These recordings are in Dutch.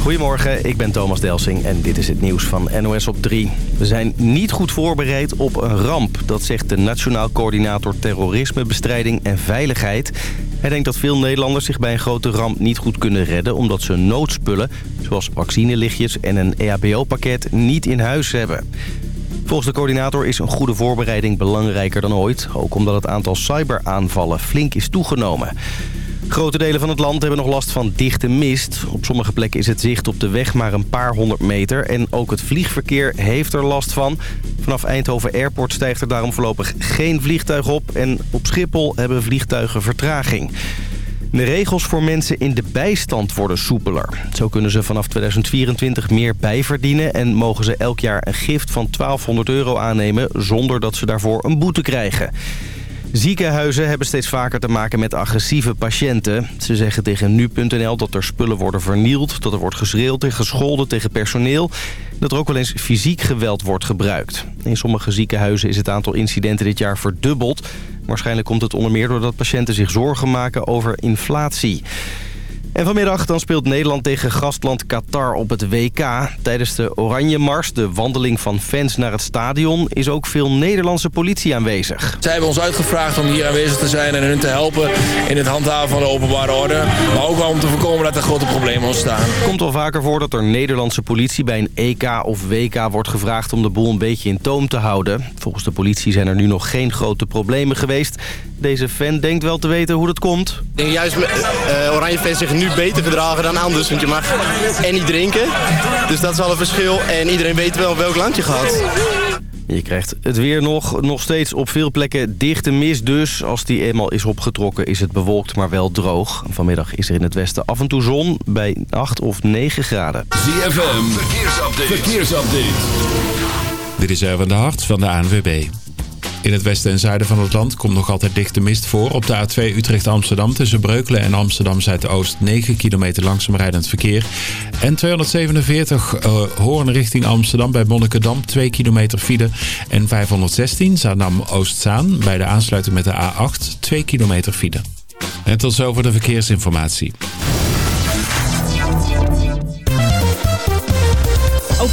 Goedemorgen, ik ben Thomas Delsing en dit is het nieuws van NOS op 3. We zijn niet goed voorbereid op een ramp. Dat zegt de Nationaal Coördinator Terrorismebestrijding en Veiligheid. Hij denkt dat veel Nederlanders zich bij een grote ramp niet goed kunnen redden... omdat ze noodspullen, zoals vaccinelichtjes en een EHBO-pakket, niet in huis hebben. Volgens de coördinator is een goede voorbereiding belangrijker dan ooit. Ook omdat het aantal cyberaanvallen flink is toegenomen. Grote delen van het land hebben nog last van dichte mist. Op sommige plekken is het zicht op de weg maar een paar honderd meter. En ook het vliegverkeer heeft er last van. Vanaf Eindhoven Airport stijgt er daarom voorlopig geen vliegtuig op. En op Schiphol hebben vliegtuigen vertraging. De regels voor mensen in de bijstand worden soepeler. Zo kunnen ze vanaf 2024 meer bijverdienen... en mogen ze elk jaar een gift van 1200 euro aannemen... zonder dat ze daarvoor een boete krijgen. Ziekenhuizen hebben steeds vaker te maken met agressieve patiënten. Ze zeggen tegen nu.nl dat er spullen worden vernield... dat er wordt geschreeuwd en gescholden tegen personeel... dat er ook wel eens fysiek geweld wordt gebruikt. In sommige ziekenhuizen is het aantal incidenten dit jaar verdubbeld. Waarschijnlijk komt het onder meer doordat patiënten zich zorgen maken over inflatie. En vanmiddag dan speelt Nederland tegen gastland Qatar op het WK. Tijdens de Oranje Mars, de wandeling van fans naar het stadion... is ook veel Nederlandse politie aanwezig. Zij hebben ons uitgevraagd om hier aanwezig te zijn en hun te helpen... in het handhaven van de openbare orde. Maar ook wel om te voorkomen dat er grote problemen ontstaan. Het komt wel vaker voor dat er Nederlandse politie bij een EK of WK wordt gevraagd... om de boel een beetje in toom te houden. Volgens de politie zijn er nu nog geen grote problemen geweest. Deze fan denkt wel te weten hoe dat komt. Ik denk juist uh, oranje fans zich nu beter gedragen dan anders. Want je mag en niet drinken. Dus dat is al een verschil. En iedereen weet wel welk land je gaat. Je krijgt het weer nog, nog steeds op veel plekken dichte mist dus. Als die eenmaal is opgetrokken is het bewolkt, maar wel droog. Vanmiddag is er in het westen af en toe zon bij 8 of 9 graden. ZFM, verkeersupdate. verkeersupdate. Dit is Erwin de Hart van de ANWB. In het westen en zuiden van het land komt nog altijd dichte mist voor. Op de A2 Utrecht-Amsterdam tussen Breukelen en Amsterdam-Zuidoost 9 kilometer langzaam rijdend verkeer. En 247 uh, Hoorn richting Amsterdam bij Monnikendam 2 kilometer file. En 516 Zaandam-Oostzaan bij de aansluiting met de A8 2 kilometer file. En tot zover de verkeersinformatie.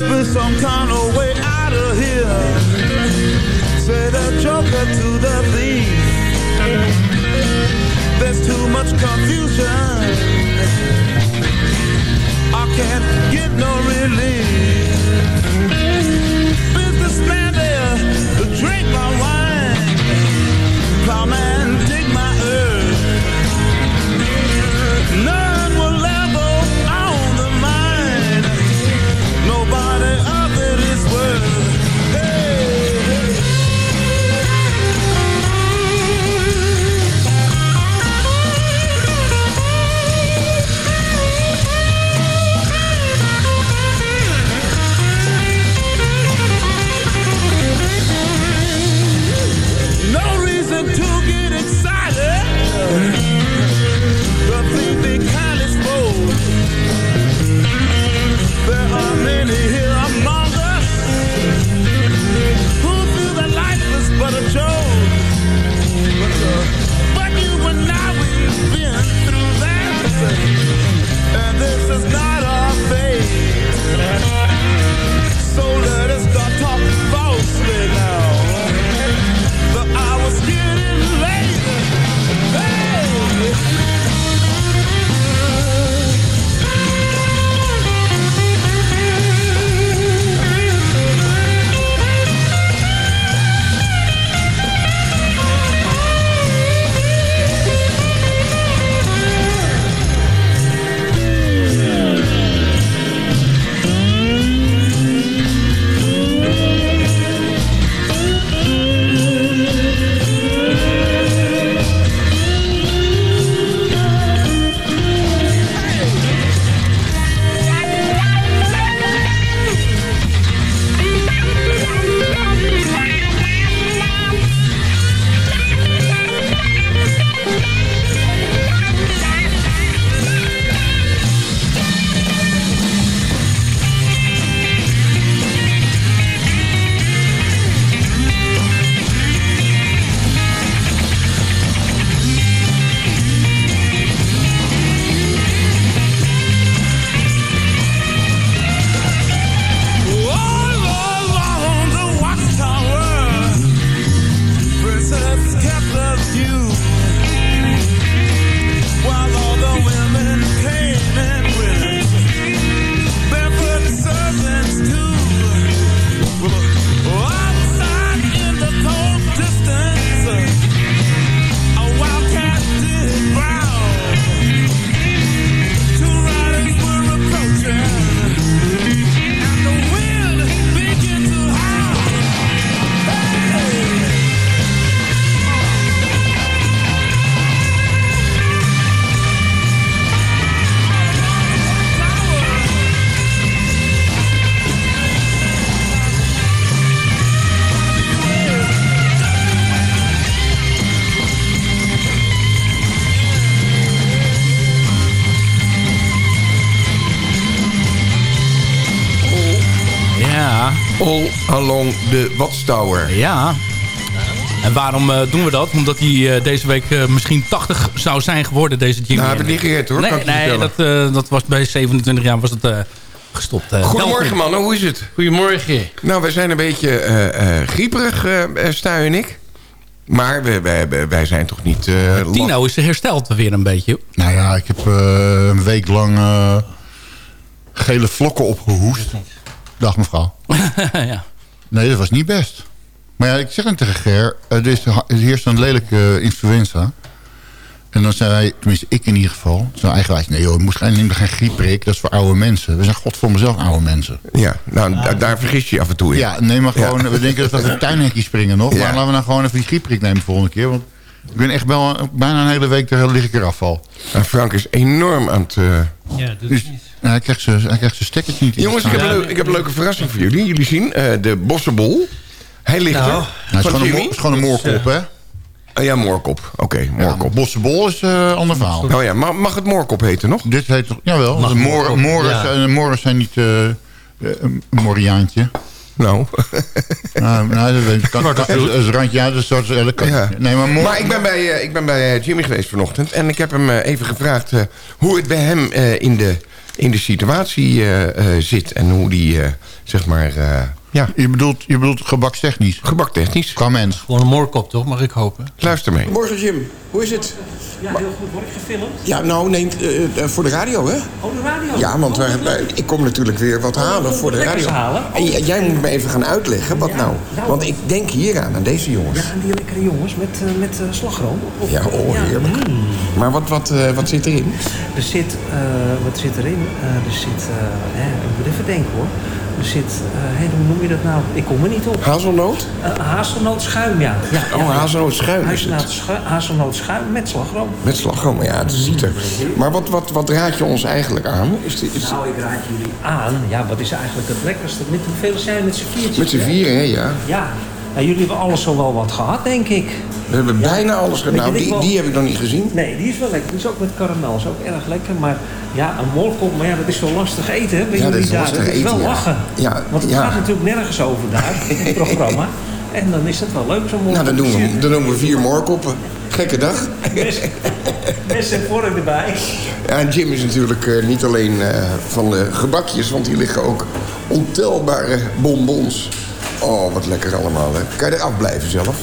Must be some kind of way out of here. Say the joker to the thief. Ja. En waarom eh, doen we dat? Omdat hij eh, deze week eh, misschien 80 zou zijn geworden, deze Jimmy. Nou, heb ik niet gered hoor, Nee, nee dat, eh, dat was bij 27 jaar was het eh, gestopt. Eh, Goedemorgen mannen, hoe is het? Goedemorgen. Nou, wij zijn een beetje eh, eh, grieperig, Stuy en ik. Maar we, wij, wij- wij zijn toch niet... eh, Tino is hersteld weer een beetje. Nou ja, ik heb eh, een week lang eh, gele vlokken opgehoest. Dag mevrouw. ja. Nee, dat was niet best. Maar ja, ik zeg het tegen Ger. Er, is, er heerst een lelijke influenza. En dan zei hij, tenminste ik in ieder geval... Zo eigenwijs, nee joh, je moet geen, neem er geen griepprik. Dat is voor oude mensen. We zijn god voor mezelf oude mensen. Ja, nou, da- daar vergis je je af en toe in. Ja, neem maar gewoon... We denken dat we een tuinhekje springen nog. Ja. Maar laten we nou gewoon even die griepprik nemen de volgende keer. Want ik ben echt wel een- bijna een hele week... Daar lig ik eraf al. En Frank is enorm aan het... eh, Ja, doe Dus, het niet. Ja, hij krijgt zijn hij krijgt zijn stekkertje niet in. Jongens, ik heb, een leuk- ik heb een leuke verrassing voor jullie. Jullie zien eh, de bossenbol. Hij ligt Nou, er. Nou, het is gewoon een, is gewoon moorkop, hè? Oh ja, moorkop. Oké, moorkop. Bossenbol is eh, een ander verhaal. Oh ja, mag, mag het moorkop heten nog? Dit heet toch... Jawel, Mag moren, ja. zijn, moren zijn niet eh, eh, een moriaantje. Nou. nou, nou, dat weet ik. Kan, kan, is, is randje uit, dus dat, Ja. Nee, maar, ik ben bij, eh, ik ben bij eh, Jimmy geweest vanochtend. En ik heb hem eh, even gevraagd eh, hoe het bij hem eh, in, de, in de situatie eh, eh, zit. En hoe die, eh, zeg maar, ja, Je bedoelt, je bedoelt gebakstechnisch? gebaktechnisch. Qua mens. Gewoon een moorkop, toch? Mag ik hopen? Luister mee. Morgen Jim, hoe is het? Ja, heel goed. Word ik gefilmd? Ja, nou, nee, eh, eh, voor de radio, hè? Oh, de radio? Ja, want wij, wij- ik kom natuurlijk weer wat halen voor de radio. halen? En jij moet me even gaan uitleggen, wat nou? Want ik denk hieraan, aan deze jongens. Ja, en die lekkere jongens met, eh, met eh, slagroom. Of- Ja, oh, heerlijk. mm. Maar wat, wat, eh, wat zit erin? Er zit, eh, wat zit erin? Eh, er zit, eh, hè, ik moet even denken hoor. Er zit, eh, hoe noem je dat nou? Ik kom er niet op. Hazelnoot? Eh hazelnootschuim, ja. ja Oh, ja. hazelnootschuim is het. Hazelnootschu- Hazelnootschuim met slagroom. Met slagroom, ja, het ziet er. Maar wat, wat, wat raad je ons eigenlijk aan? Is, dit- is, Nou, ik raad jullie aan. Ja, wat is eigenlijk het lekkerste? Met hoeveel zijn met z'n viertjes? met z'n vieren, hè, ja. Ja. Nou, jullie hebben alles zo wel wat gehad, denk ik. We hebben bijna alles gedaan. Weet Nou, die, wel- die heb ik nog niet gezien. Nee, die is wel lekker. Die is ook met karamel. is ook erg lekker. Maar ja, een moorkop, maar ja, dat is zo lastig eten, hè? Bij Ja, dat is daar. lastig Dat is wel eten, lachen. Ja, Want het gaat natuurlijk nergens over daar, in het programma. En dan is dat wel leuk, zo'n. Nou, dan doen we, dan doen we vier moorkoppen. Gekke dag. Mes, mes en vork erbij. Ja, en Jim is natuurlijk eh, niet alleen eh, van de gebakjes, want hier liggen ook ontelbare bonbons. Oh, wat lekker allemaal, hè. Kan je er afblijven zelf?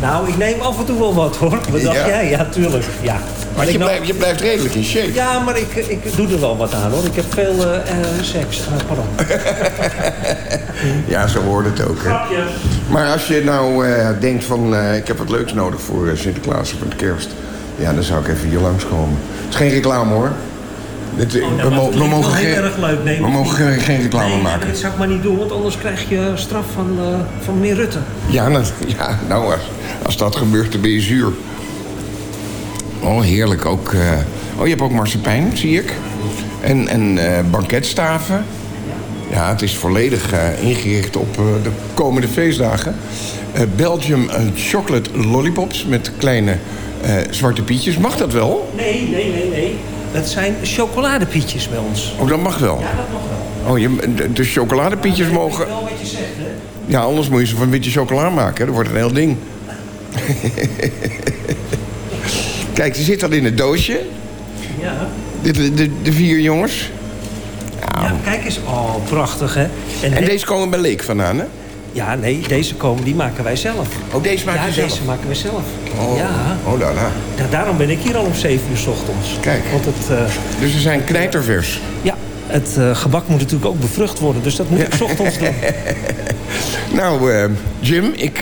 Nou, ik neem af en toe wel wat, hoor. Wat dacht Ja? jij? Ja, tuurlijk. Ja. Maar je blijft, je blijft redelijk in shape. Ja, maar ik, ik doe er wel wat aan, hoor. Ik heb veel eh, seks. Eh, pardon. Ja, zo hoort het ook, hè. Maar als je nou denkt van, ik heb wat leuks nodig voor Sinterklaas of met kerst. Ja, dan zou ik even hier langskomen. Het is geen reclame, hoor. Dit, we, mo- mogen geen, erg leuk. Nee, we mogen niet. geen, reclame nee, maken. Dat zou ik maar niet doen, want anders krijg je straf van, eh, van meneer Rutte. Ja, nou, ja, nou als, als dat gebeurt, dan ben je zuur. Oh, heerlijk. Ook, eh, oh, je hebt ook marsepein, zie ik. En, en eh, banketstaven. Ja, het is volledig eh, ingericht op de komende feestdagen. Belgium chocolate lollipops met kleine zwarte pietjes. Mag dat wel? Nee, nee, nee, nee. Dat zijn chocoladepietjes bij ons. Oh, dat mag wel. Ja, dat mag wel. Oh, je, de, de chocoladepietjes mogen... Wel wat je zegt, hè? Ja, anders moet je ze van witte chocola maken. hè. Dat wordt een heel ding. Kijk, ze zit al in het doosje. Ja. De, de, de, vier jongens. Ja, kijk eens. Oh, prachtig, hè? En de- deze komen bij Leek vandaan, hè? Ja, nee, deze komen, die maken wij zelf. Oh, deze maken ja, zelf? deze maken we zelf. Oh, Ja. oh daar. Ja, daarom ben ik hier al om 7 uur s ochtends. Kijk. Want het, eh, Dus ze zijn knijtervers. ja, het eh, gebak moet natuurlijk ook bevrucht worden. Dus dat moet ik 's ochtends doen. Nou, eh, Jim, ik,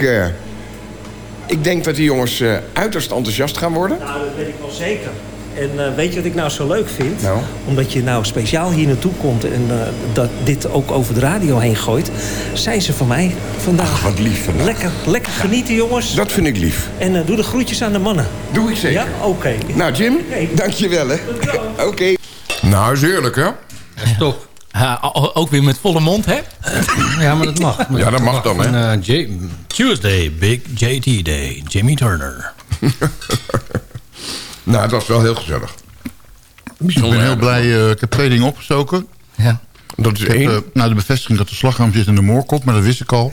ik denk dat die jongens eh, uiterst enthousiast gaan worden. Nou, dat weet ik wel zeker. En eh, weet je wat ik nou zo leuk vind? Nou? Omdat je nou speciaal hier naartoe komt en eh, dat dit ook over de radio heen gooit, zijn ze van mij vandaag. wat lief vandaag. Lekker, lekker genieten, jongens. Dat vind ik lief. En eh, doe de groetjes aan de mannen. Doe ik zeker. Ja, oké. Nou, Jim, Oké. dankjewel, hè. Oké. Nou, is heerlijk, hè? Top. Ook weer met volle mond, hè? Ja, maar dat mag. Ja, dat mag dan, hè? Eh, J- Tuesday, Big JT Day. Jimmy Turner. Nou, het was wel heel gezellig. Ik ben heel blij. eh, ik heb twee dingen opgestoken. Ja. Dat is ik één. eh, nou, de bevestiging dat de slagroom zit in de moorkop, maar dat wist ik al.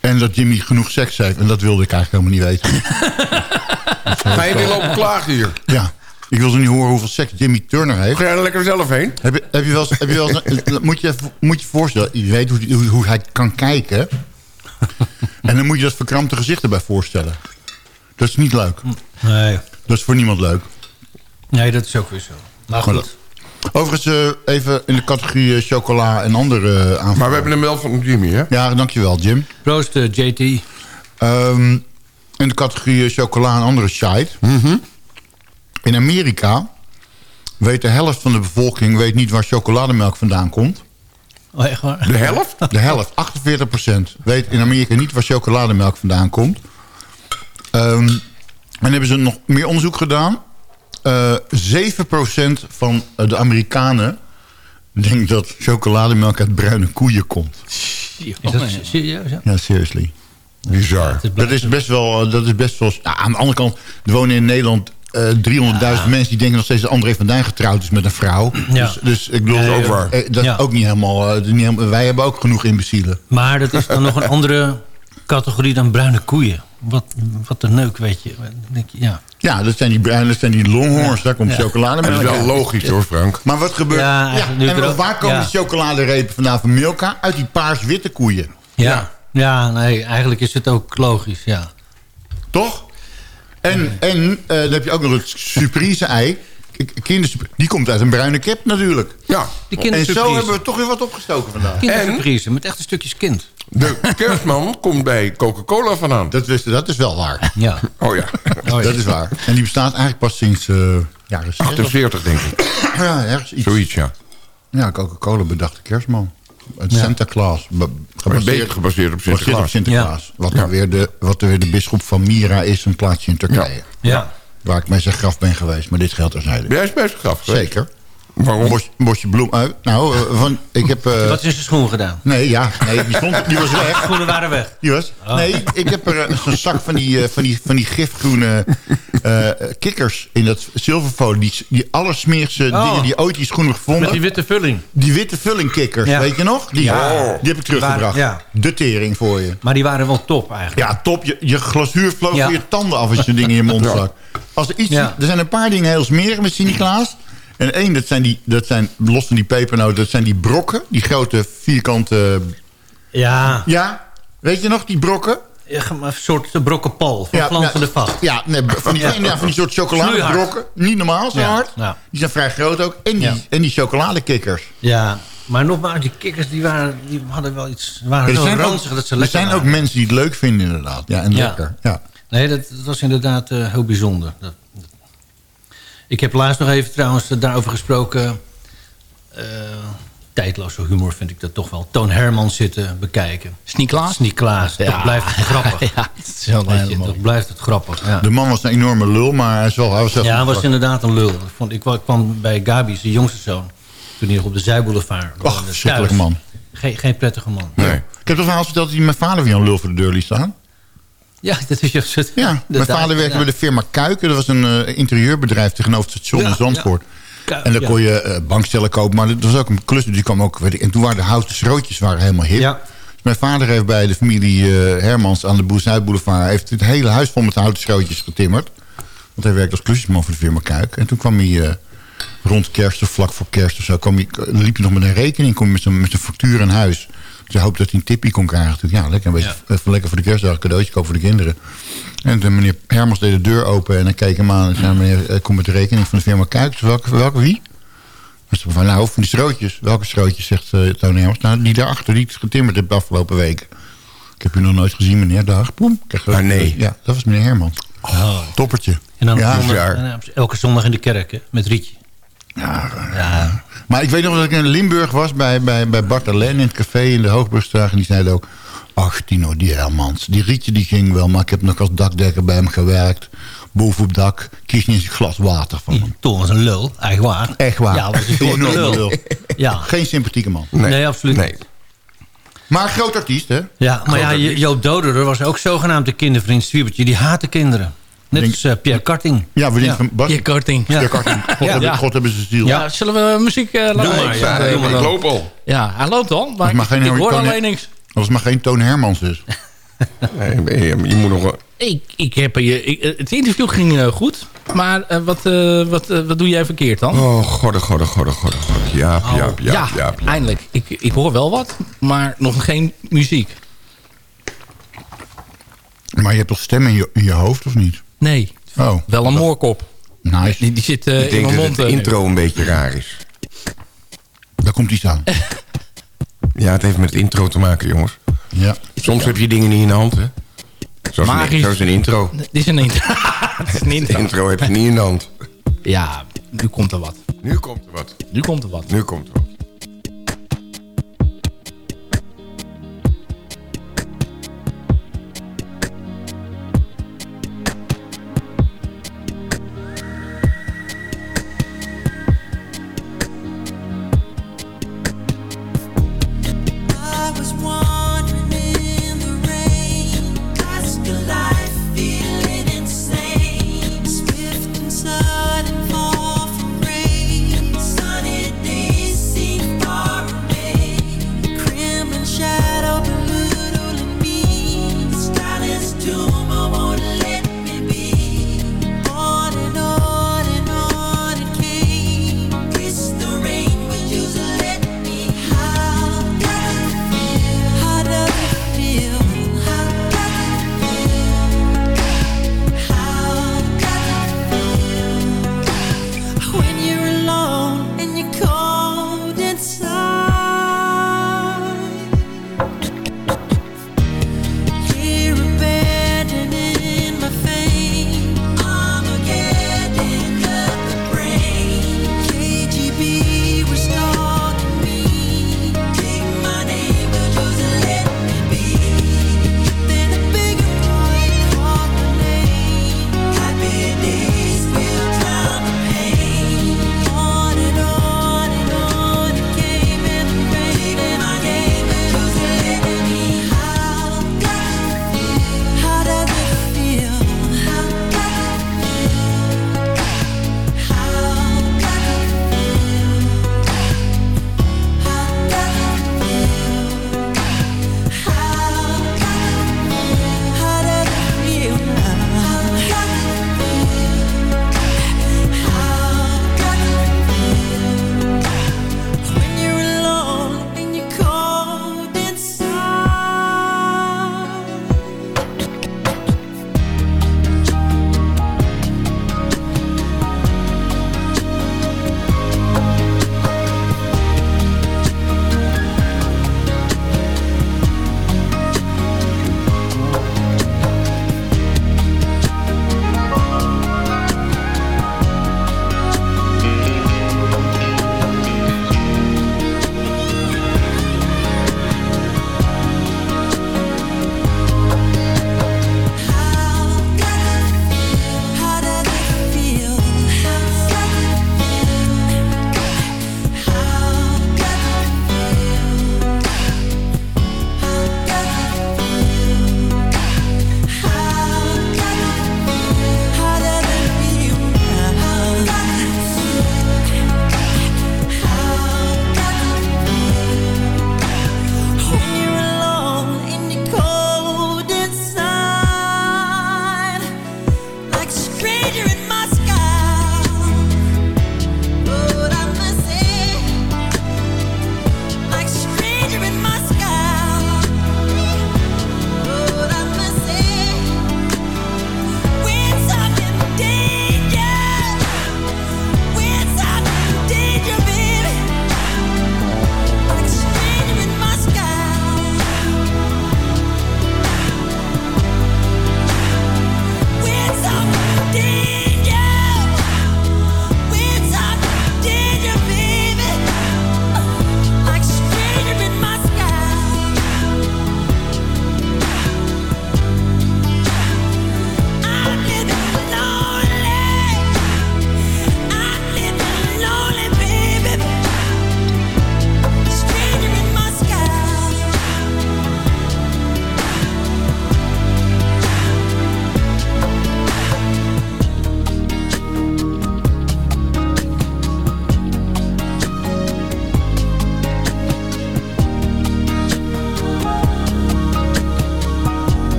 En dat Jimmy genoeg seks heeft. En dat wilde ik eigenlijk helemaal niet weten. Ga je weer lopen klagen hier? Ja. Ik wil ze niet horen hoeveel seks Jimmy Turner heeft. Ga je er lekker zelf heen? Heb je, heb je wel eens, heb je wel eens- moet, je, moet je je voorstellen, je weet hoe, hoe, hoe hij kan kijken. en dan moet je dat verkrampte gezicht erbij voorstellen. Dat is niet leuk. Nee. Dat is voor niemand leuk. Nee, dat is ook weer zo. Maar Maar goed. Overigens eh, even in de categorie eh, chocola en andere uh. Maar we hebben hem wel van Jimmy, hè? Ja, dankjewel Jim. Proost, eh, JT. Ehm, in de categorie chocola en andere shite. Mhm. In Amerika weet de helft van de bevolking weet niet waar chocolademelk vandaan komt. Oh, echt waar? De helft? De helft, 48% weet in Amerika niet waar chocolademelk vandaan komt. Ehm, en hebben ze nog meer onderzoek gedaan. Eh 7% van de Amerikanen denkt dat chocolademelk uit bruine koeien komt. Is dat serieus? Ja? Seriously. Bizar. Dat is best wel... eh, Dat is best wel aan de andere kant, er wonen in Nederland eh 300.000 mensen... die denken nog steeds dat André van Duin getrouwd is met een vrouw. Ja. Dus, dus ik bedoel, ook ja. waar. Eh, dat Ja. is ook niet helemaal, eh, dat is niet helemaal... Wij hebben ook genoeg imbecielen. Maar dat is dan nog een andere categorie dan bruine koeien. Wat, wat een neuk, weet je. Denk je, Ja. Ja, dat zijn die bruine, dat zijn die longhorns. Daar komt Ja. chocolademelk Dat is wel logisch hoor, Frank. Maar wat gebeurt... En er wat- waar komen ja. die chocoladerepen vandaan van Milka? Uit die paars-witte koeien. Ja. ja. nee, eigenlijk is het ook logisch, ja. Toch? En, en eh, dan heb je ook nog het surprise-ei. Die komt uit een bruine kip natuurlijk. Ja. Die En zo hebben we toch weer wat opgestoken vandaag. Kindersurprise met echte stukjes kind. De kerstman komt bij Coca-Cola vandaan. Dat, wist, dat is wel waar. Ja. Oh ja. Dat is waar. En die bestaat eigenlijk pas sinds eh jaren 60. 48 denk ik. Ja, ergens iets. Zoiets, ja. Ja, Coca-Cola bedacht de kerstman. Het Ja. Santa Claus. Gebaseerd op gebaseerd op Sinterklaas. Sinterklaas. Wat, dan Ja. weer de, wat dan weer de bisschop van Mira is, een plaatsje in Turkije. Ja. Waar ik bij zijn graf ben geweest, maar dit geldt terzijde. Ben jij eens bij zijn graf geweest? Zeker. Waarom? Een bos, een bosje bloem uit. Nou, eh, van, ik heb... eh, Wat is in zijn schoen gedaan? nee, ja, nee, die, stond, die was weg. Schoenen waren weg. Die was, Nee, ik heb er zo'n zak van die, eh, van die, van die gifgroene eh, kikkers in dat zilverfolie. Die, die allersmerigste Oh. dingen die ooit die schoenen gevonden. Met die witte vulling. Die witte vullingkikkers, Ja. weet je nog? Die, Ja. die heb ik teruggebracht. Ja. De tering voor je. Maar die waren wel top eigenlijk. Ja, top. Je, je glazuur vloog je tanden af als je dingen in je mond zak. Als er, iets, Ja. er zijn een paar dingen heel smerig met Sinterklaas. En één, dat zijn, die, dat zijn los van die pepernoten, dat zijn die brokken. Die grote vierkante... Ja. Ja, weet je nog, die brokken? Een soort brokkenpal van ja, van de Vacht. Ja, nee, van, die, ja, van die soort chocoladebrokken. Niet normaal zo Ja, hard. ja. Die zijn vrij groot ook. En die, Ja. en die chocoladekikkers. Ja, maar nogmaals, die kikkers die waren, die hadden wel iets... waren Er zo zijn, ranzig ook, dat ze er lekker zijn ook mensen die het leuk vinden inderdaad. Ja, en Ja. lekker. Ja. Nee, dat, dat was inderdaad eh, heel bijzonder. Dat, dat- Ik heb laatst nog even trouwens eh, daarover gesproken. Eh, tijdloze humor vind ik dat toch wel. Toon Herman zitten bekijken. Sneeklaas? Sneeklaas, Ja. dat blijft het grappig. Ja, dat is wel Weet je, helemaal. dat blijft het grappig, ja. De man was een enorme lul, maar hij, is wel, hij was echt Ja, hij was inderdaad een lul. Ik, kwam bij Gabi, zijn jongste zoon. Toen hij nog op de Ach, verschrikkelijke thuis. man. Geen, geen prettige man. Nee. Ik heb toch verhaal verteld dat hij mijn vader weer een lul voor de deur liet staan? Ja, dat is juist het. Ja, mijn vader werkte bij de firma Kuiken. Dat was een eh, interieurbedrijf tegenover het station in Zandvoort. En dan kon je eh, bankstellen kopen. Maar dat was ook een klus. Die kwam ook, weet ik, en toen waren de houten schrootjes waren helemaal hip. Ja. Dus mijn vader heeft bij de familie eh, Hermans aan de Boer Zuidboulevard... heeft het hele huis vol met houten schrootjes getimmerd. Want hij werkte als klusjesman voor de firma Kuik. En toen kwam hij rond kerst of vlak voor kerst of zo... Kwam hij, liep hij nog met een rekening, kwam hij met zijn, met zijn factuur in huis. Hij hoopte dat hij een tippie kon krijgen. Toen, ja, lekker, een beetje, even lekker voor de kerstdag een cadeautje kopen voor de kinderen. En toen meneer Hermans deed de deur open en dan keek hem aan... en zei meneer, eh, kom met de rekening van de firma Kuik. Welke, welke wie? Dus van, nou, van die strootjes. Welke strootjes, zegt uh, Tony Hermans? Nou, die daarachter, die ik getimmerd heb de afgelopen weken. Ik heb u nog nooit gezien, meneer. Dag. Boem. Ah, nee. Ja, dat was meneer Hermans. Toppertje. En dan ja, zondag- eh, elke zondag in de kerk, hè, met Rietje. Ja, ja. Maar ik weet nog dat ik in Limburg was bij, bij, bij Bart Alain in het café in de Hoogbrugstraat. En die zei ook, ach Tino, die Hermans. Die Rietje die ging wel, maar ik heb nog als dakdekker bij hem gewerkt. Boven op dak, kies niet eens een glas water van hem. Toen was een lul, echt waar. Echt waar. Ja, was een grote lul. lul. Ja. Geen sympathieke man. Nee, absoluut Nee. niet. Maar groot artiest, hè? Ja, maar ja, Groot. Joop Doderer was ook zogenaamd de kindervriend Zwiebertje. Die haatte kinderen. Net Denk- als eh, Pierre Karting. Ja, we denken van Bas. Je karting. Ja. Pierre Karting. God, Ja. hebben, God hebben ze ziel. Ja, zullen we muziek eh, laten Doe horen? maar, Ja, ja, ik loop al. Ja, hij loopt al, maar maar ik, geen ik hoor alleen niks. Als het maar geen Toon Hermans is. Nee, je, je moet nog... Ik, ik heb je, ik, het interview ging goed, maar wat, eh, wat, wat doe jij verkeerd dan? Oh, god, god, god, god, god, god. Jaap, Jaap, ja, Jaap, Jaap. eindelijk. Ik, ik hoor wel wat, maar nog geen muziek. Maar je hebt toch stem in je, in je hoofd, of niet? Nee, Oh, wel een moorkop. nice. Die, die zit eh, Ik in denk mijn dat mond. de eh, intro een beetje raar is. Daar komt iets aan. Ja, het heeft met het intro te maken, jongens. Ja. Soms heb je dingen niet in de hand, hè. Zoals, een, Magisch. zoals een intro. Dit is een intro. Het is een De intro. intro heb je niet in de hand. Ja, nu komt er wat. Nu komt er wat. Nu komt er wat. Nu komt er wat.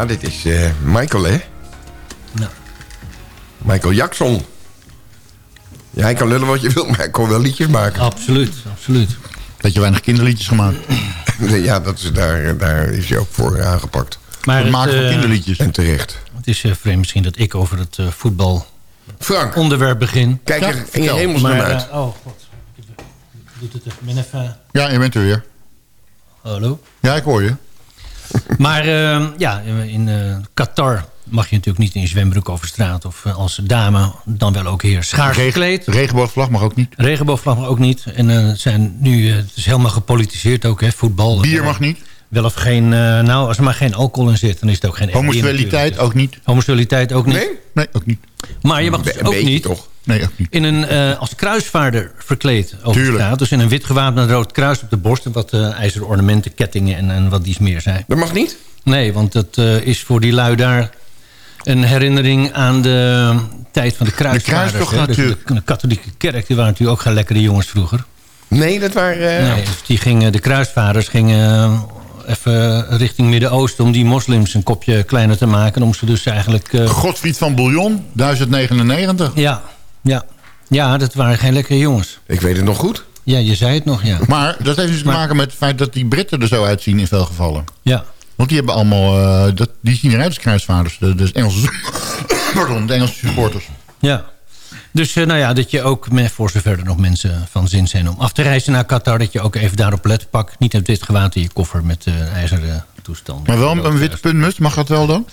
Ja, dit is eh, Michael, hè? Nou. Michael Jackson. Ja, hij kan lullen wat je wilt, maar hij kon wel liedjes maken. Absoluut, absoluut. Dat je weinig kinderliedjes gemaakt. ja, dat is, daar, daar is hij ook voor aangepakt. Maar het het, maken van eh, kinderliedjes. En terecht. Het is eh, vreemd misschien dat ik over het eh, voetbal Frank, onderwerp begin. kijk Ja, er in je hemelsnaam Maar, uit. oh god. Doet het even, ben even... Ja, je bent er weer. Hallo? Ja, ik hoor je. Maar eh, ja, in eh, Qatar mag je natuurlijk niet in je zwembroek over straat... of eh, als dame dan wel ook heer schaars gekleed. Regenboogvlag mag ook niet. Regenboogvlag mag ook niet. En eh, het zijn nu, het is helemaal gepolitiseerd ook, hè, voetbal. Bier mag niet. Wel of geen, eh, nou, als er maar geen alcohol in zit, dan is het ook geen Homoseksualiteit ook niet. Homoseksualiteit ook niet. Nee? Nee, ook niet. Maar je mag dus Een ook niet toch? Nee, ook niet. in een, eh, als kruisvaarder verkleed over Tuurlijk. straat. Dus in een wit gewapend rood kruis op de borst... en wat eh, ijzeren ornamenten, kettingen en, en wat dies meer zijn. Dat mag niet? Nee, want dat eh, is voor die lui daar een herinnering aan de tijd van de kruisvaarders. kruistocht. Dus natuurlijk. De, de katholieke kerk, die waren natuurlijk ook geen lekkere jongens vroeger. Nee, dat waren... eh, Nee, dus die gingen, de kruisvaarders gingen even richting Midden-Oosten... om die moslims een kopje kleiner te maken. Om ze dus eigenlijk... eh, Godfried van Bouillon, 1099. ja, ja, ja, dat waren geen lekkere jongens. Ik weet het nog goed. Ja, je zei het nog, ja. Maar dat heeft dus te maken met het feit dat die Britten er zo uitzien in veel gevallen. Ja, Want die hebben allemaal, eh, dat, die zien eruit als kruisvaarders. De, de Engelse, pardon, de Engelse supporters. ja. Dus eh, nou ja, dat je ook, met, voor zover er nog mensen van zin zijn om af te reizen naar Qatar... dat je ook even daarop let. Pak niet het wit gewaad in je koffer met eh ijzeren toestanden. Maar wel een witte puntmus, mag dat wel dan?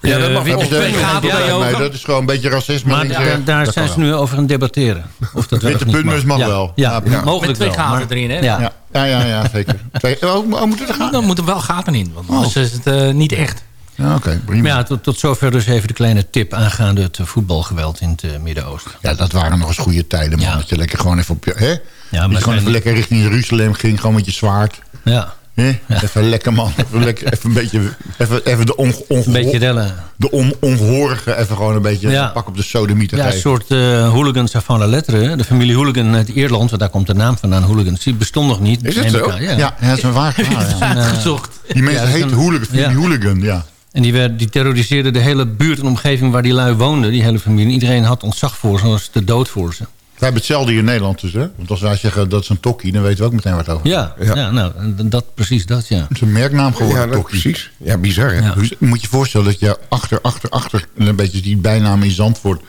Ja, dat Eh, mag wit- wel. of twee gaten Ja, bij je nee, ogen. dat is gewoon een beetje racisme. Maar daar, zijn ze wel. nu over aan het debatteren. Of dat wel Witte puntmus mag ja. wel. Ja, Ja, mogelijk Met twee wel. gaten erin, hè? Ja. Ja, ja, zeker. Twee, oh, oh, moet het er gaan? Dan moeten wel gaten in, want anders is het eh, niet echt. Ja, oké. Maar ja, tot, tot zover dus even de kleine tip aangaande het eh, voetbalgeweld in het eh, Midden-Oosten. Ja, dat waren nog eens goede tijden, man. Ja. Dat je lekker gewoon even op je... Hè? Ja, dat je maar gewoon even lekker richting Jeruzalem ging, gewoon met je zwaard. Ja, Hè? Even lekker, man. Even, lekker, even een beetje... Even, even de, on, een beetje rellen. de on, ongehorige even gewoon een beetje Ja. pak op de sodemieter Ja, een soort eh, hooligans van la lettre. hè. De familie Hooligan uit Ierland, want daar komt de naam vandaan, hooligans. Die bestond nog niet. Is het zo? Ja, Ja. dat is een waar ja. Gezocht. Die mensen een- hooligan, familie ja. hooligan, ja. En die, werd, die terroriseerden de hele buurt en omgeving waar die lui woonden. Die hele familie. Iedereen had ontzag voor ze, was de dood voor ze. Wij hebben hetzelfde hier in Nederland dus, hè? Want als wij zeggen dat is een tokkie, dan weten we ook meteen waar het over gaat. Ja, ja. nou, dat, precies dat, ja. Het is een merknaam geworden, Ja, dat, tokkie. precies. Ja, bizar hè? Ja. Dus moet je je voorstellen dat je achter, achter, achter... een beetje die bijnaam in Zandvoort...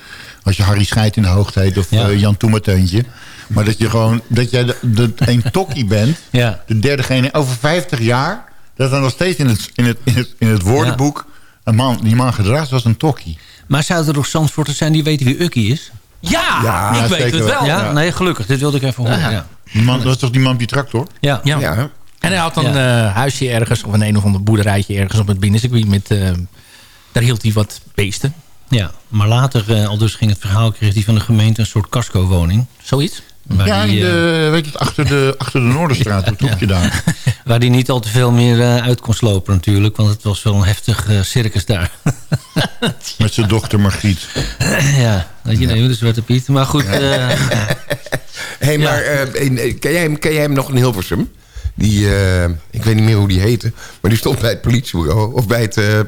als je Harry Scheid in de hoogte heet of Ja. eh, Jan Toemateuntje... maar dat je gewoon dat jij de, de, een tokkie bent... Ja. de derde generatie... over 50 jaar... dat er nog steeds in het, in het, in het, in het woordenboek... Een man, die man gedraagt als een tokkie. Maar zouden er nog Zandvoorters zijn die weten wie Ukkie is? Ja, Ja, ik weet het wel. Ja? Nee, gelukkig. Dit wilde ik even horen. Ja. Ja, Die man, dat is toch die man op die tractor? ja. Ja. Ja. En hij had een eh, huisje ergens, of een een of ander boerderijtje ergens op het binnencircuit. Met, eh, daar hield hij wat beesten. Ja, maar later, eh, al dus ging het verhaal, kreeg hij van de gemeente een soort casco-woning. Zoiets. Waar, ja, die, in eh, de, weet je, het, achter de, achter de Noorderstraat, het hoekje daar. waar die niet al te veel meer eh, uit kon slopen natuurlijk. Want het was wel een heftig eh, circus daar. Met zijn dochter Margriet. ja, dat je nee, de Zwarte Piet. Maar goed, eh, hey, maar ken, jij hem, ken jij hem nog in Hilversum? Die, weet niet meer hoe die heette. Maar die stond bij het politiebureau. Of bij het eh, eh,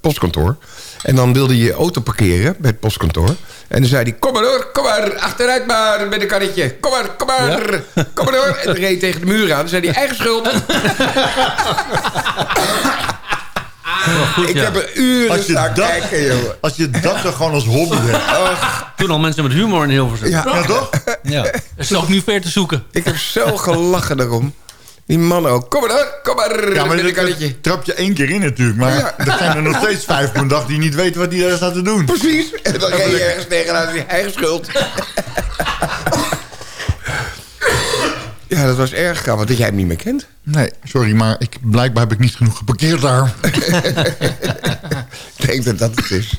postkantoor. En dan wilde je je auto parkeren bij het postkantoor. En dan zei hij, kom maar door, kom maar, achteruit maar met een karretje. Kom maar, kom maar, kom maar door. En dan reed hij tegen de muur aan. Dan zei hij, eigen schuld. goed, ik ja. heb er uren Als je staan dat- kijken, jongen. Als je dat er gewoon als hobby hebt. toen al mensen met humor in Hilversum. Ja. Ja, toch? Ja. Dat is ook nu ver te zoeken. Ik heb zo gelachen daarom. Die man ook. Kom maar kom maar, Ja, maar dat trap je één keer in natuurlijk. Maar Ja. er zijn er nog steeds vijf per een dag die niet weten wat die daar staat te doen. Precies. En dan reed je ergens tegenaan die eigen schuld. Ja, dat was erg gaaf, want dat jij hem niet meer kent. Nee, sorry, maar ik, blijkbaar heb ik niet genoeg geparkeerd daar. Ik denk dat dat het is.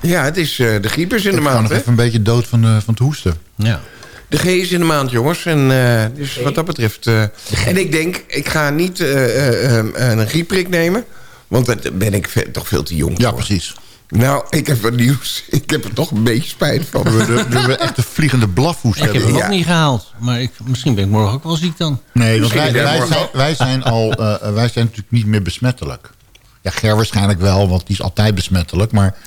Ja, het is eh, de griep is in de Ik ga maand, nog hè? even een beetje dood van, de, van het hoesten. ja. De G is in de maand, jongens. En eh, dus wat dat betreft... eh, en ik denk, ik ga niet eh, eh, eh, een griepprik nemen. Want daar ben ik ve- toch veel te jong Ja, voor. precies. Nou, ik heb wat nieuws. Ik heb er toch een beetje spijt van. We we echt een vliegende blafhoest Ik heb hebben. hem ook niet gehaald. Maar ik, misschien ben ik morgen ook wel ziek dan. Nee, want wij, wij, zijn, wij zijn al, wij zijn natuurlijk niet meer besmettelijk. Ja, Ger waarschijnlijk wel, want die is altijd besmettelijk. Maar,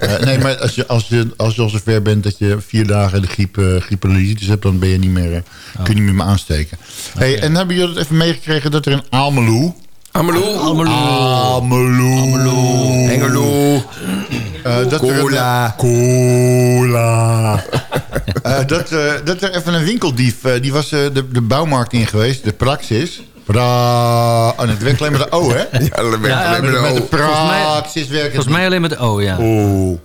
eh, nee, maar als je, als, je, als je al zover bent dat je vier dagen de griep, uh, hebt... dan ben je niet meer, eh, kun je niet meer me aansteken. Hey, en hebben jullie het even meegekregen dat er in Almelo... Amelou. Almelo. Hengelo. Eh, dat Cola. Er, cola. Eh, dat, dat er even een winkeldief... eh, die was eh, de, de bouwmarkt in geweest. De Praxis. Pra... Oh, nee, het werkt alleen met de O, hè? Ja, alleen met de met de O. Praxis werkt het Volgens mij alleen met de O, ja. Oh.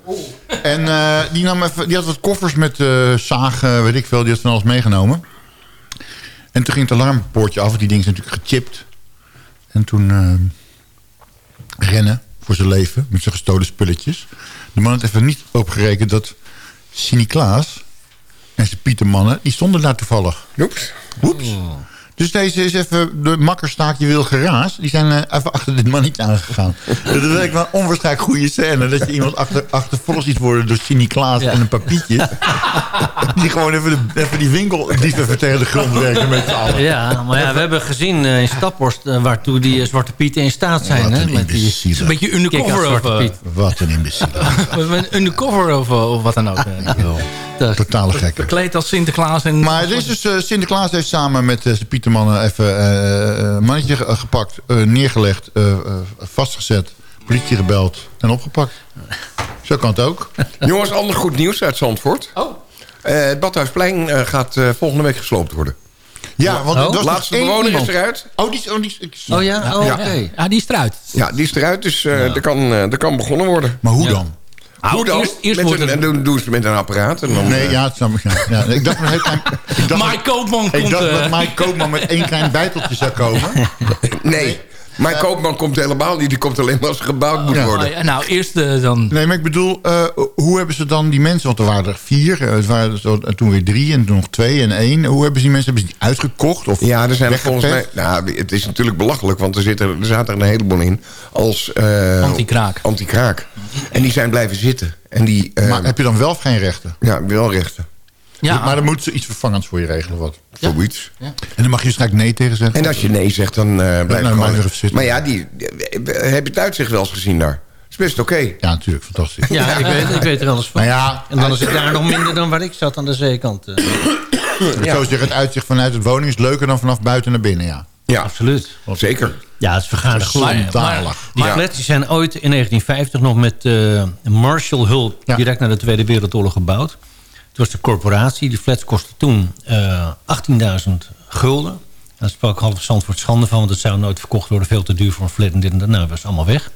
En eh, die, nam even, die had wat koffers met eh zagen, weet ik veel. Die had van alles meegenomen. En toen ging het alarmpoortje af. Die ding is natuurlijk gechipt. En toen eh, rennen voor zijn leven. Met zijn gestolen spulletjes. De man had even niet opgerekend dat Sint-Niklaas en zijn Pietermannen... die stonden daar toevallig. Oeps. Oeps. Dus deze is even de makkerstaakje wil geraas. Die zijn eh, even achter dit mannetje aangegaan. dat is eigenlijk wel een onwaarschijnlijk goede scène. Dat je iemand achter, achtervolgd ziet worden door Sini Klaas en een papietje. die gewoon even, de, even die winkel die even tegen de grond werken met z'n allen. Ja, maar ja, we hebben gezien eh, in Staphorst eh, waartoe die Zwarte Pieten in staat zijn. Wat hè, een met die. Een beetje undercover of. Wat een imbeciele. Met een undercover of, of wat dan ook. eh. Totale gekke. Bekleed als Sinterklaas. En Maar er is dus, eh, Sinterklaas heeft samen met eh, zijn Pietermannen even eh, eh, een mannetje ge- gepakt, eh, neergelegd, eh, eh, vastgezet, politie gebeld en opgepakt. Zo kan het ook. Jongens, ander goed nieuws uit Zandvoort. Oh. Eh, het Badhuisplein eh, gaat eh, volgende week gesloopt worden. Ja, want Oh. Laatste één bewoner is eruit. Oh, die is... Oh, die is ik- Oh ja? Oh, Ja. oké. Ja, die is eruit. Ja, die is eruit, dus eh, er, kan, eh, er kan begonnen worden. Maar hoe dan? Hoe dan? eerst- eerst Met wordt een- het- En doen, doen ze met een apparaat. En dan, Nee, eh, ja, het snap ik. Ja. Ja, ik dacht, met een heel klein, ik dacht, Mike Koopman ik komt... dacht eh, dat Mike Koopman met één klein bijteltje zou komen. nee. Maar Koopman komt helemaal niet. Die komt alleen maar als er gebouwd moet Ja. worden. ja, nou, eerst eh, dan... Nee, maar ik bedoel, eh, hoe hebben ze dan die mensen... Want er waren er vier, eh, het waren er zo, en toen weer drie en toen nog twee en één. Hoe hebben ze die mensen hebben ze die uitgekocht? Of Ja, er zijn er volgens mij... Nou, het is natuurlijk belachelijk, want er, zitten, er zaten er een heleboel in. Als... eh, Anti-kraak. Anti-kraak. En die zijn blijven zitten. En die... eh, Maar heb je dan wel of geen rechten? Ja, wel rechten. Ja, Maar dan moeten ze iets vervangends voor je regelen. Wat. Zoiets. En dan mag je waarschijnlijk nee tegen zeggen. En als je nee zegt, dan eh blijf je nou, gewoon... maar. Maar ja, die, die- heb je het uitzicht wel eens gezien daar? is best oké. Ja, natuurlijk. Fantastisch. Ja, ik weet, ik weet er wel eens van. Maar ja, En dan is het daar nog minder dan waar ik zat aan de zeekant. eh. ik zou zeggen, het uitzicht vanuit het woning is leuker dan vanaf buiten naar binnen, ja. Ja, Absoluut. zeker. Ja, het is vergaande. Schandalig. Die Ja. flats die zijn ooit in 1950 nog met eh Marshall hulp Ja. direct na de Tweede Wereldoorlog gebouwd. Het was de corporatie. Die flats kostten toen eh 18.000 gulden. Daar sprak half Zandvoort schande van, want het zou nooit verkocht worden. Veel te duur voor een flat en dit en dat. Nou, dat was allemaal weg.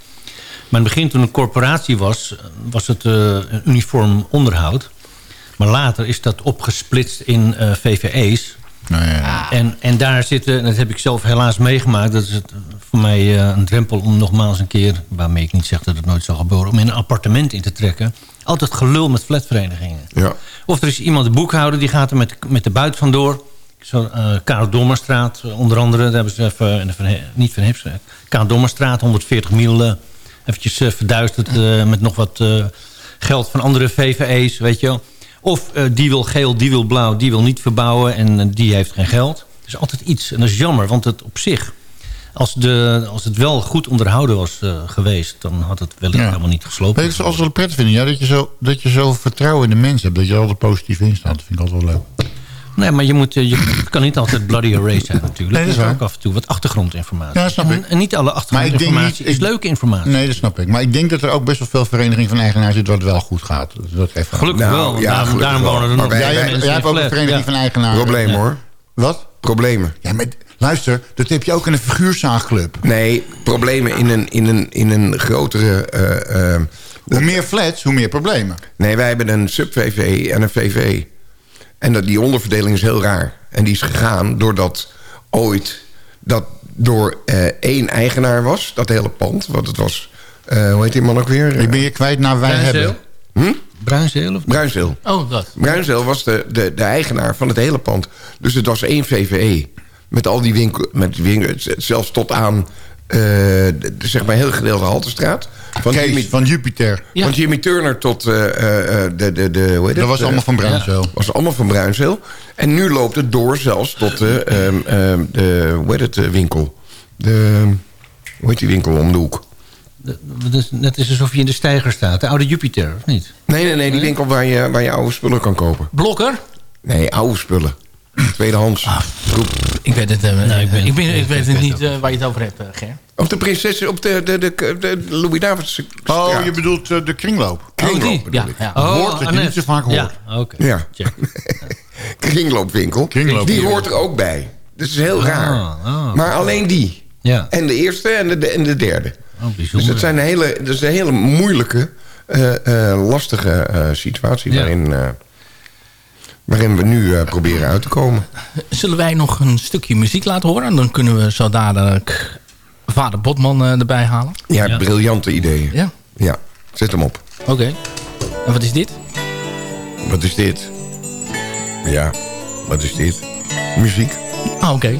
Maar in het begin, toen een corporatie was, was het eh, een uniform onderhoud. Maar later is dat opgesplitst in eh, VVE's. Nou ja. En, en daar zitten, en dat heb ik zelf helaas meegemaakt... dat is het voor mij eh, een drempel om nogmaals een keer... waarmee ik niet zeg dat het nooit zal gebeuren... om in een appartement in te trekken. Altijd gelul met flatverenigingen. Ja. Of er is iemand, de boekhouder, die gaat er met, met de buit vandoor. Zo, eh Karel Dommerstraat, eh, onder andere. Daar hebben ze even, en van, He- niet van Hipsweg. Karel Dommerstraat, 140 mil. eh, eventjes verduisterd met nog wat geld van andere VVE's, weet je wel. Of die wil geel, die wil blauw, die wil niet verbouwen en die heeft geen geld. Er is altijd iets. En dat is jammer, want het op zich... Als, de, als het wel goed onderhouden was eh, geweest... dan had het wellicht Ja. helemaal niet geslopen. Weet je, als we het prettig vinden, ja, dat, je zo, dat je zo vertrouwen in de mensen hebt. Dat je er altijd positief in staat. Dat vind ik altijd wel leuk. Nee, maar je moet, eh, je, het kan niet altijd bloody array zijn natuurlijk. Nee, dat is ook af en toe wat achtergrondinformatie. Ja, snap ik. en niet alle Maar ik denk achtergrondinformatie niet- is ik- leuke informatie. Nee, dat snap ik. Maar ik denk dat er ook best wel veel verenigingen van eigenaars zitten... wat wel goed gaat. Dat geeft wel. Gelukkig Nou, wel, want ja, daarom, gelukkig daarom wel. wonen er nog wij- Jij, jij hebt ook een vereniging Ja. van eigenaren. Probleem hoor. Wat? Problemen. Ja, maar luister, dat heb je ook in een figuurzaagclub. Nee, problemen in een, in een, in een grotere... eh, eh, Hoe meer flats, hoe meer problemen. nee, wij hebben een sub-VV en een VV. En dat, die onderverdeling is heel raar. En die is gegaan doordat ooit... dat door eh, één eigenaar was, dat hele pand. Want het was... eh, hoe heet die man ook weer? Ik ben je kwijt naar wij Bruinzeel? hebben. Hm? Bruinzeel of Bruinzeel. Oh, dat. Bruinzeel was de, de, de eigenaar van het hele pand. Dus het was één VVE. Met al die winkel, met winkel zelfs tot aan eh, de- de- zeg maar heel gedeelte Haltestraat. Van Kees, Jimmy, van Jupiter. van Jimmy Turner tot eh, eh, eh, de, de, de, hoe heet Dat het? was allemaal van Bruinzeel. Ja, was allemaal van Bruinzeel. En nu loopt het door zelfs tot de, ehm, ehm, de hoe heet het, winkel. De, hoe heet die winkel om de hoek? Dat is net is alsof je in de steiger staat. De oude Jupiter, of niet? Nee, nee, nee, die winkel waar je, waar je oude spullen kan kopen. Blokker? Nee, oude spullen. Tweedehands. Roep. Ik weet het, eh, Nee, ik ben- ik ben, ik ik weet het niet eh, waar je het over hebt, Ger. Op de prinses, op de, de, de, Louis Davids Oh, je bedoelt de kringloop. Kringloop Oh, die? bedoel Ja, ja. Woord dat je niet zo vaak hoort. Ja, oké. Ja. Kringloopwinkel. Kringloop. Die hoort er ook bij. Dat is heel raar. ah. Maar alleen die. Ja. En de eerste en de, de- en de derde. Oh, Dus bijzonder. het zijn hele, dat is een hele moeilijke, eh, eh, lastige eh, situatie... Ja. Waarin, eh, waarin we nu eh, proberen uit te komen. Zullen wij nog een stukje muziek laten horen? Dan kunnen we zo dadelijk vader Botman eh, erbij halen. Ja, Ja. briljante ideeën. Ja, Ja, zet hem op. oké. En wat is dit? Wat is dit? Ja, wat is dit? Muziek. Ah, oké.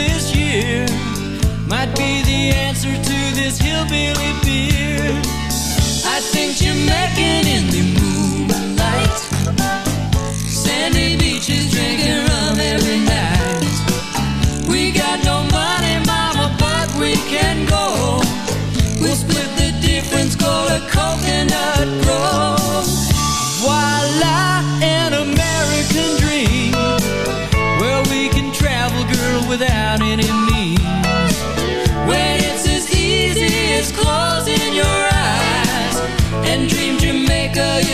This year might be the answer to this hillbilly beer. I think Jamaican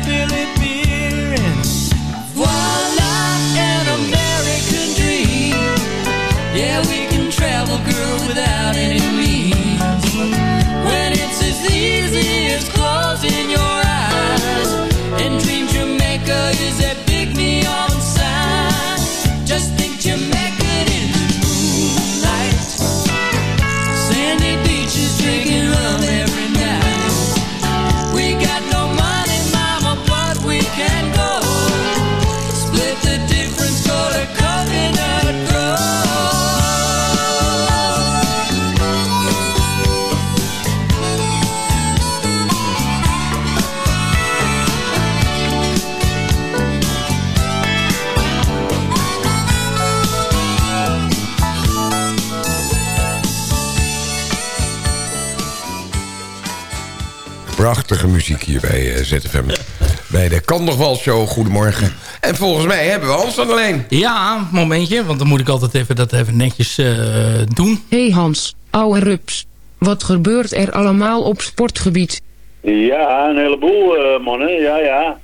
to it. Prachtige muziek hier bij eh, ZFM. bij de Kan nog wel show. Goedemorgen. En volgens mij hebben we Hans aan de lijn. Ja, momentje, want dan moet ik altijd even dat even netjes eh, doen. hey Hans, ouwe rups. Wat gebeurt er allemaal op sportgebied? Ja, een heleboel eh, mannen, ja, ja.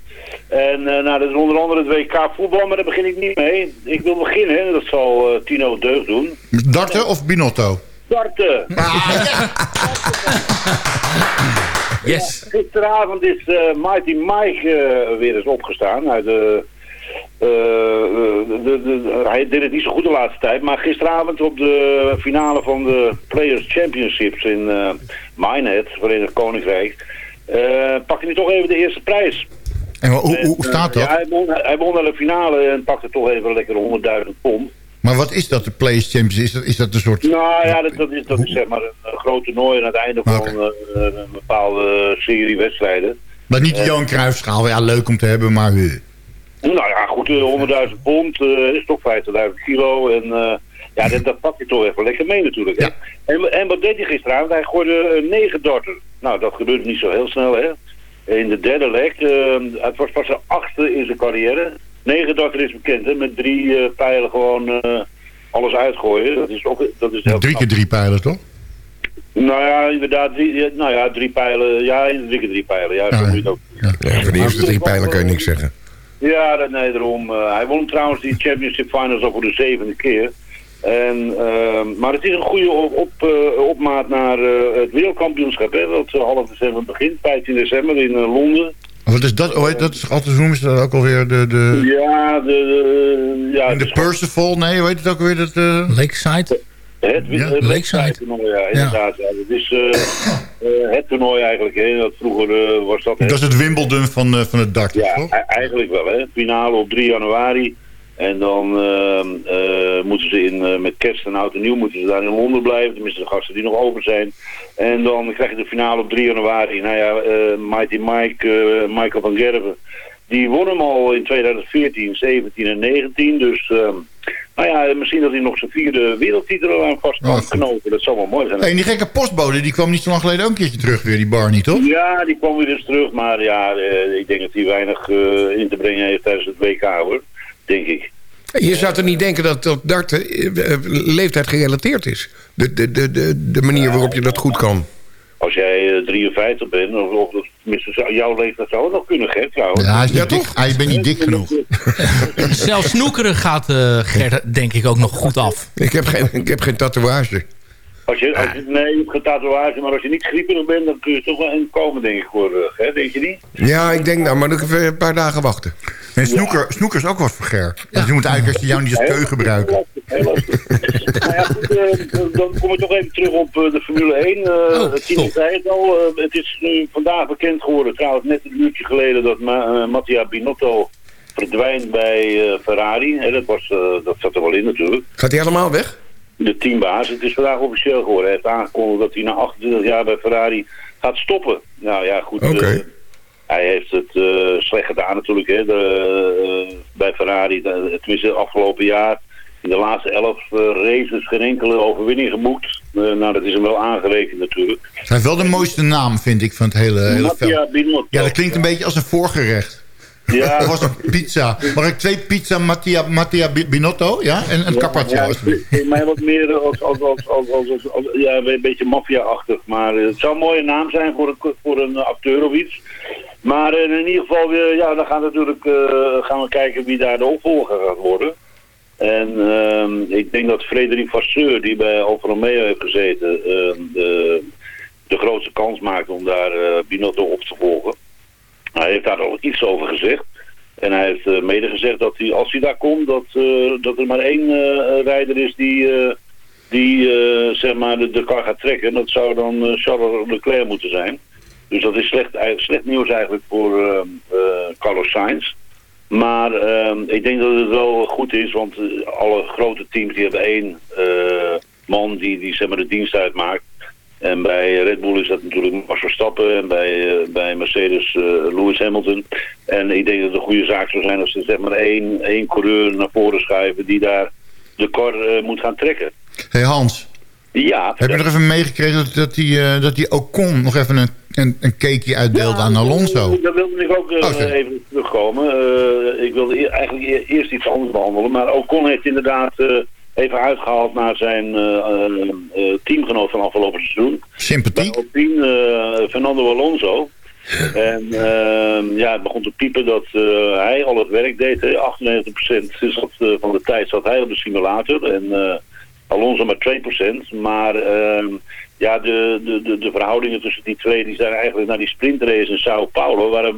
En eh, nou, dat is onder andere het WK voetbal, maar daar begin ik niet mee. Ik wil beginnen, dat zal eh, Tino Deugd doen. Darten of Binotto? Darten! Yes. Gisteravond is eh, Mighty Mike eh, weer eens opgestaan uit de... eh, de, de, de- hij deed het niet zo goed de laatste tijd, maar gisteravond op de finale van de Players Championships in eh Minehead, Verenigd Koninkrijk, eh pakte hij toch even de eerste prijs. En hoe, staat dat? ja, hij, won, hij won naar de finale en pakte toch even lekker 100.000 pond. Maar wat is dat, de Players Champions? Is dat, is dat een soort... Nou ja, dat, dat is, dat is zeg maar een, groot toernooi aan het einde van eh, een bepaalde serie wedstrijden. Maar niet de Eh, Johan Cruijffschaal. Ja, leuk om te hebben, maar... eh, Nou ja, goed, eh, 100.000 pond is toch 50.000 kilo. En ja, dat, dat pak je toch even lekker mee natuurlijk. hè. En, en wat deed hij gisteravond? Hij gooide een 9 darter. Nou, dat gebeurt niet zo heel snel, hè. In de derde leg, het was pas zijn achtste in zijn carrière. 9 darter is bekend, hè, met drie eh, pijlen gewoon eh, alles uitgooien. Dat is, ook, dat is heel drie keer drie pijlen, toch? Nou ja, inderdaad, drie, ja, nou ja, drie pijlen. Ja, drie keer drie pijlen. Ja, moet je het ook. Ja, voor de eerste drie pijlen kan je niks zeggen. Ja, dat, nee, daarom. eh, hij won trouwens die Championship Finals al voor de zevende keer. En, ehm, maar het is een goede op, op, opmaat naar eh, het wereldkampioenschap. Hè, dat half december begint, 15 december in Londen. Wat is dat? Oh, dat is altijd, noemen ze dat ook alweer? De, de, Ja, de... de ja, de Percival? Nee, hoe heet het ook alweer? Dat, eh, Lakeside? Het, Ja, het Lakeside. toernooi, ja, inderdaad. Ja. Het is eh, eh, het toernooi eigenlijk. Hè. Dat vroeger eh, was dat... Dat is het Wimbledon van, eh, van het dart, Ja, toch? e- eigenlijk wel. Hè. Finale op 3 januari. En dan ehm, eh, moeten ze in, eh, met kerst en oud en nieuw moeten ze daar in Londen blijven. Tenminste de gasten die nog over zijn. En dan krijg je de finale op 3 januari. Nou ja, eh, Mighty Mike, Michael van Gerven. Die won hem al in 2014, 17 en 19. Dus ehm, nou ja, misschien dat hij nog zijn vierde wereldtitel aan vast kan knopen. Dat zou wel mooi zijn. Hey, en die gekke postbode, die kwam niet zo lang geleden ook een keertje terug weer, die Barney, toch? Ja, die kwam weer eens terug. Maar ja, ik denk dat hij weinig in te brengen heeft tijdens het WK hoor. Denk ik. Je zou toch niet denken dat, dat darten eh, eh, leeftijd gerelateerd is? De, de, de, de, de manier waarop je dat goed kan. Als jij eh, 53 bent, of, of tenminste jouw leeftijd zou nog kunnen, Gert, trouwens. Ja, hij is niet dik. Hij bent niet dik genoeg. Zelfs snoekeren gaat uh, Gert denk ik ook nog goed af. Ik heb geen, ik heb geen tatoeage. Als je, als je, nee, je hebt geen tatoeage, maar als je niet grieperig bent, dan kun je toch wel in komen, denk ik, voor, eh, Gert, denk je niet? Ja, ik denk nou, maar dan even een paar dagen wachten. En snoeker, snoeker is ook wat voor Ger. Dus je moet eigenlijk als je jou niet als keu gebruiken. nou ja, goed, eh, dan kom ik toch even terug op eh, de Formule 1. eh Oh, Tine zei het al, eh, het is nu vandaag bekend geworden, trouwens net een uurtje geleden, dat Ma Mattia Binotto verdwijnt bij Ferrari. Hè, dat, was, eh, dat zat er wel in natuurlijk. Gaat hij helemaal weg? De teambaas. Het is vandaag officieel geworden. Hij heeft aangekondigd dat hij na 28 jaar bij Ferrari gaat stoppen. Nou ja, goed. Oké. eh, hij heeft het eh, slecht gedaan natuurlijk hè, de, eh, bij Ferrari. De, tenminste, het afgelopen jaar. In de laatste elf races geen enkele overwinning geboekt. Nou, dat is hem wel aangerekend natuurlijk. Hij heeft wel de mooiste naam, vind ik, van het hele, hele veld. Ja, dat klinkt een beetje als een voorgerecht. Ja. Of was een pizza. Mag ik twee pizza Mattia, Mattia Bi- Binotto? Ja, en een carpaccio. Ja, voor mij wat meer als, als, als, als, als, als- ja, een beetje maffia-achtig. Maar eh, het zou een mooie naam zijn voor een, voor een acteur of iets. Maar eh, in ieder geval, eh, ja, dan gaan, natuurlijk, eh, gaan we kijken wie daar de opvolger gaat worden. En ehm, ik denk dat Frederik Vasseur, die bij Alfa Romeo heeft gezeten, ehm, de, de grootste kans maakt om daar eh, Binotto op te volgen. Hij heeft daar al iets over gezegd. En hij heeft eh, mede gezegd dat hij, als hij daar komt, dat, eh, dat er maar één eh, rijder is die, die zeg maar de, de kar gaat trekken. En dat zou dan Charles Leclerc moeten zijn. Dus dat is slecht, slecht nieuws eigenlijk voor eh, eh, Carlos Sainz. Maar eh, ik denk dat het wel goed is, want alle grote teams die hebben één man die, die zeg maar, de dienst uitmaakt. En bij Red Bull is dat natuurlijk Max Verstappen en bij, eh, bij Mercedes eh, Lewis Hamilton. En ik denk dat het een goede zaak zou zijn als ze zeg maar één, één coureur naar voren schuiven die daar de kar eh, moet gaan trekken. hey Hans, Ja, heb je nog even meegekregen dat, dat, die, eh, dat die Ocon nog even een, een, een cakeje uitdeelde aan Alonso? Daar wilde ik ook even terugkomen. Ik wilde e- eigenlijk e- eerst iets anders behandelen. Maar Ocon heeft inderdaad even uitgehaald naar zijn eh, eh, eh, teamgenoot van afgelopen seizoen. Sympathiek. Alpine, Fernando Alonso. En ehm, ja, het begon te piepen dat hij al het werk deed. Hè. 98% is dat, van de tijd zat hij op de simulator. En Alonso maar 2%. Maar ehm, ja, de, de, de, de verhoudingen tussen die twee die zijn eigenlijk naar die sprintrace in Sao Paulo, waar,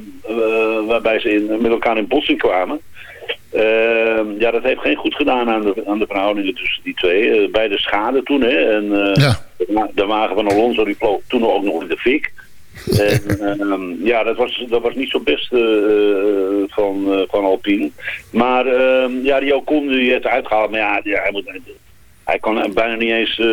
waarbij ze in, met elkaar in botsing kwamen. Eh, ja, dat heeft geen goed gedaan aan de, aan de verhoudingen tussen die twee. Eh, bij de schade toen, hè. En eh, de, wa- de wagen van Alonso die vloog toen ook nog in de fik. En, ehm, ja, dat was, dat was niet zo best eh, van, van Alpine. Maar ehm, ja, die Ocon die heeft uitgehaald. Maar ja, ja, hij, moet, hij kan bijna niet eens eh,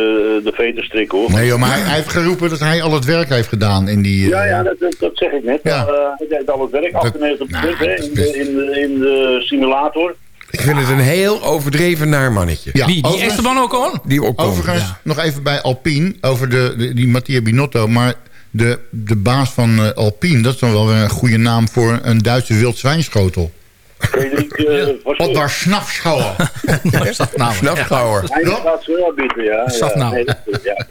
de veten strikken hoor. Nee joh, maar hij, hij heeft geroepen dat hij al het werk heeft gedaan in die... Ja, eh, ja dat, dat, dat zeg ik net. Ja. Uh, hij deed al het werk, 98 nou, hè, in, de, in, de, in de simulator. Ik vind het een heel overdreven naar mannetje. Ja, Die, die Esteban ook al? Die ook Overigens, nog even bij Alpine, over de, de- die Mattia Binotto. Maar de, de baas van eh, Alpine, dat is dan wel weer een goede naam voor een Duitse wildzwijnschotel. Frederik uh, Otmar Snafschauer. Snafschauer. Hij gaat ze wel bieden, ja. Ja, nou. nee, ja.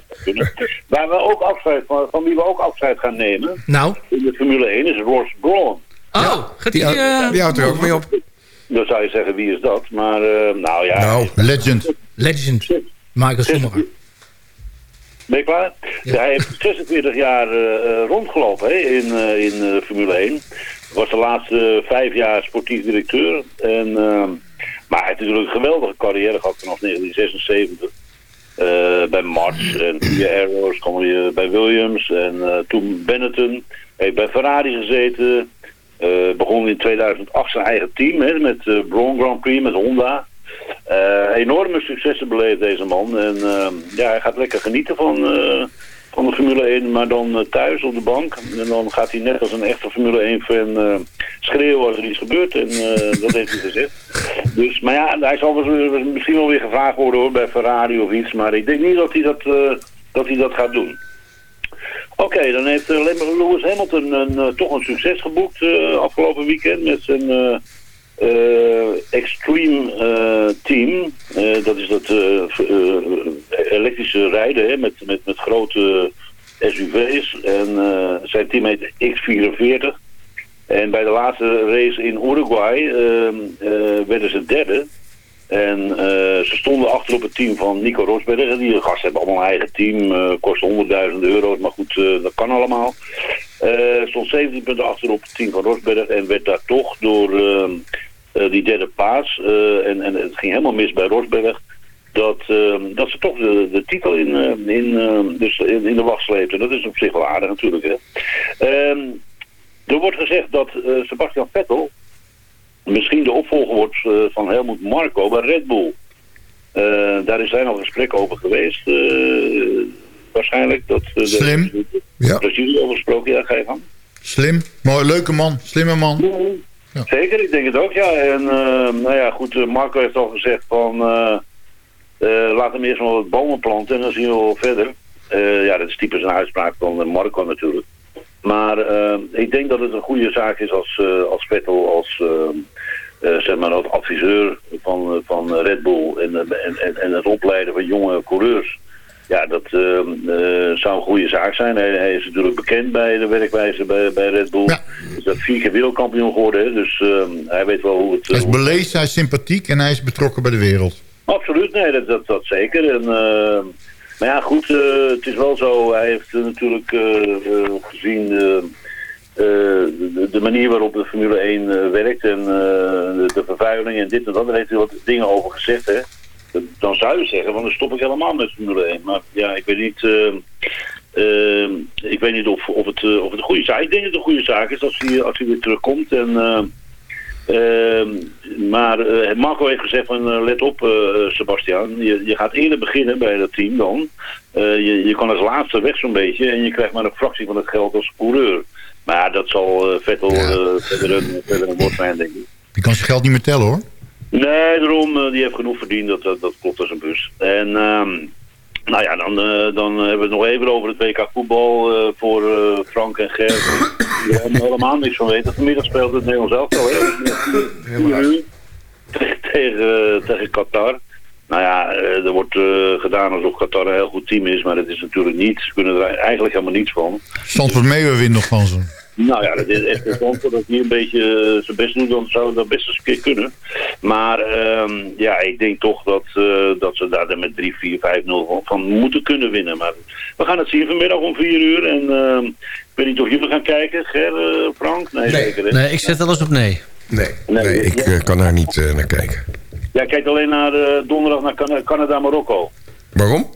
Waar we ook afscheid van, van wie we ook afscheid gaan nemen Nou? in de Formule 1 is Ross Brawn. Oh, gaat Die, die... eh, die houdt er ook mee op. Dan zou je zeggen, wie is dat? Maar, eh, nou ja. Nou, Legend. Legend. Michael Schumacher. Ben je klaar? Hij heeft 46 jaar eh, eh, rondgelopen hè, in, eh, in eh, Formule 1. Was de laatste vijf jaar sportief directeur. En, ehm, maar hij heeft natuurlijk een geweldige carrière gehad vanaf 1976. Eh, bij March en via Arrows kwam eh, bij Williams. En eh, toen Benetton. Heeft bij Ferrari gezeten. Eh, begon in 2008 zijn eigen team hè, met eh Braun Grand Prix, met Honda. Enorme successen beleefd deze man. En ehm, ja, hij gaat lekker genieten van, van de Formule 1, maar dan eh, thuis op de bank. En dan gaat hij net als een echte Formule 1 fan eh, schreeuwen als er iets gebeurt. En eh, dat heeft hij gezegd. Dus, maar ja, hij zal misschien wel weer gevraagd worden hoor, bij Ferrari of iets. Maar ik denk niet dat hij dat, dat, hij dat gaat doen. Oké, dan heeft Lewis Hamilton een, toch een succes geboekt afgelopen weekend met zijn Extreme eh, Team. Eh, dat is dat eh, eh, elektrische rijden hè, met, met, met grote SUV's. En eh, zijn team heet X44. En bij de laatste race in Uruguay eh, eh, werden ze derde. En eh, ze stonden achter op het team van Nico Rosberg. Die gasten hebben allemaal een eigen team. eh kost 100.000 euro's, maar goed, eh, dat kan allemaal. Stond 17 punten achter op het team van Rosberg. En werd daar toch door die derde paas. en, en het ging helemaal mis bij Rosberg. Dat, dat ze toch de, de titel in, in, dus in, de wacht sleepten. Dat is op zich wel aardig natuurlijk. Hè. Ehm, er wordt gezegd dat Sebastian Vettel misschien de opvolger wordt eh, van Helmut Marko bij Red Bull. Eh, daar zijn al gesprekken over geweest. eh, waarschijnlijk. Dat, eh, de- Slim. Ja. Jullie over gesproken, ja, ga je gang. Slim. Mooi, leuke man. Slimme man. Zeker, ik denk het ook, ja. En nou ja, goed, Marco heeft al gezegd van... eh, laat hem eerst maar wat bomen planten en dan zien we wel verder. Ja, dat is typisch een uitspraak van Marco natuurlijk. Maar eh, ik denk dat het een goede zaak is als, eh, als Vettel, als eh, zeg maar, als adviseur van, van Red Bull en, en, en, het opleiden van jonge coureurs. Ja, dat zou een goede zaak zijn. Hij, hij is natuurlijk bekend bij de werkwijze bij, bij Red Bull. Is dat vier keer wereldkampioen geworden. Hè? Dus hij weet wel hoe het... Hij is beleefd, hij is sympathiek en hij is betrokken bij de wereld. Absoluut, nee, dat, dat, dat zeker. En, maar ja, goed, eh, het is wel zo. Hij heeft eh, natuurlijk eh, gezien de, de manier waarop de Formule 1 eh, werkt en de, de vervuiling en dit en dat. Daar heeft hij wat dingen over gezegd, hè. Dan zou je zeggen, want dan stop ik helemaal met Formule 1. Maar ja, ik weet niet... ik weet niet of, of, het, of het een goede zaak is. Ik denk dat het een goede zaak is als hij, als hij weer terugkomt. En, maar eh, Marco heeft gezegd van eh, let op eh, Sebastian, je, je gaat eerder beginnen bij dat team dan. Je, je kan als laatste weg zo'n beetje en je krijgt maar een fractie van het geld als coureur. Maar dat zal Vettel verder, een, verder een woord zijn denk ik. Die kan zijn geld niet meer tellen hoor. Nee, daarom, die heeft genoeg verdiend, dat, dat, dat klopt als een bus. En ehm, nou ja, dan, dan hebben we het nog even over het WK voetbal voor Frank en Ger. Die hebben er helemaal niks van weten. Vanmiddag speelt het Nederlands elftal? Tegen, tegen, tegen Qatar. Nou ja, eh, er wordt eh, gedaan alsof Qatar een heel goed team is, maar dat is natuurlijk niet. Ze kunnen er eigenlijk helemaal niets van. Zandvoort Meeuwen wint nog van ze. Nou ja, dat is echt een kans dat hij een beetje eh, zijn best doet, dan zou dat best eens een keer kunnen. Maar ehm, ja, ik denk toch dat, eh, dat ze daar met 3, 4, 5, 0 van, van moeten kunnen winnen. Maar we gaan het zien vanmiddag om 4 uur. En ehm, ik weet niet of jullie gaan kijken, Ger, eh, Frank? Nee, zeker. hè? Nee, ik zet alles op nee. Nee, nee ik eh, kan daar niet naar kijken. Jij kijkt alleen naar eh, donderdag naar Can- Canada-Marokko. Waarom?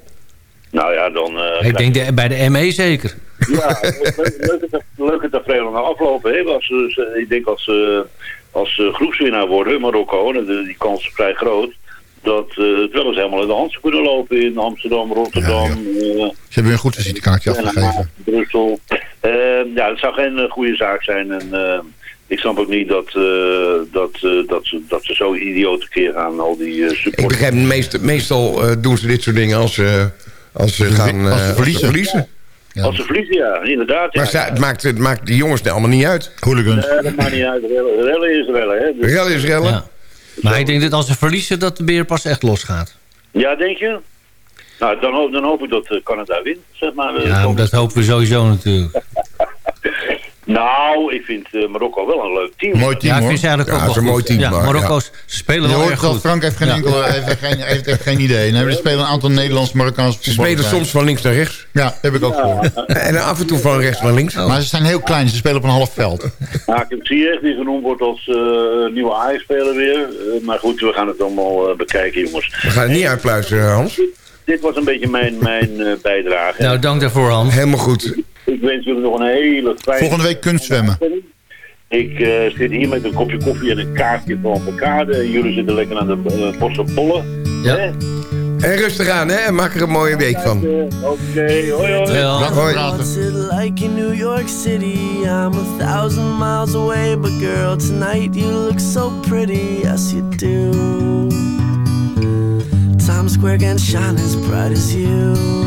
Nou ja, dan... eh, Ik denk de, bij de ME zeker. Ja, leuke, leuke tafereel na aflopen. Hè? Als, ze- ze- ik denk als ze als ze groepswinnaar worden, Marokko, en de- die kans is vrij groot, dat eh, het wel eens helemaal in de hand zou kunnen lopen in Amsterdam, Rotterdam, eh, Ze hebben een goed visitekaartje afgegeven. Brussel. Eh, ja, het zou geen eh, goede zaak zijn. En eh, ik snap ook niet dat, eh, dat, eh, dat, ze, dat ze zo idioot keer gaan, al die eh Ik supporters. begrijp, meest, meestal eh, doen ze dit soort dingen als, eh, als ze gaan als ze eh, verliezen. Als ze verliezen, ja, inderdaad. Ja. Maar ze- het, maakt, het maakt die jongens er allemaal niet uit. Hooligans. Eh, dat maakt niet uit. Rellen, is rellen, hè. Dus- Rellen is rellen. Ja. Maar ik denk dat als ze verliezen dat de beer pas echt losgaat. Ja, denk je? Nou, dan hoop, dan hoop ik dat eh, Canada wint, zeg maar. eh, Ja, maar dat hopen we sowieso natuurlijk. Nou, ik vind eh, Marokko wel een leuk team. Mooi team Ja, ik hoor. vind ze eigenlijk Ja, ook wel mooi team, Ja, Marokko's ze spelen Je wel hoort erg dat goed. Frank heeft geen, Ja. heeft, geen, heeft echt geen idee. Nee, er spelen een aantal Nederlands, Marokkaanse Ze spelen soms van links naar rechts. Ja, heb ik ook gehoord. En af en toe van rechts naar links. Maar ze zijn heel klein, ze spelen op een half veld. Nou, ik heb Ziyech die genoemd wordt als eh, nieuwe Ajax-speler weer. Eh, maar goed, we gaan het allemaal bekijken, jongens. We gaan het niet uitpluizen, Hans. Dit was een beetje mijn, mijn eh, bijdrage. Nou, dank daarvoor Hans. Helemaal goed. Ik wens jullie nog een hele fijne... Volgende week kunstzwemmen. Ik eh, zit hier met een kopje koffie en een kaartje van elkaar. En jullie zitten lekker aan de uh, Bosse Pollen. Ja. Hè? En rustig aan, hè. En maak er een mooie week van. Eh, Oké, hoi hoi. Ja. What's praten. it like in New York City? I'm a thousand miles away, but girl, tonight you look so pretty, yes you do. Times Square can shine as bright as you.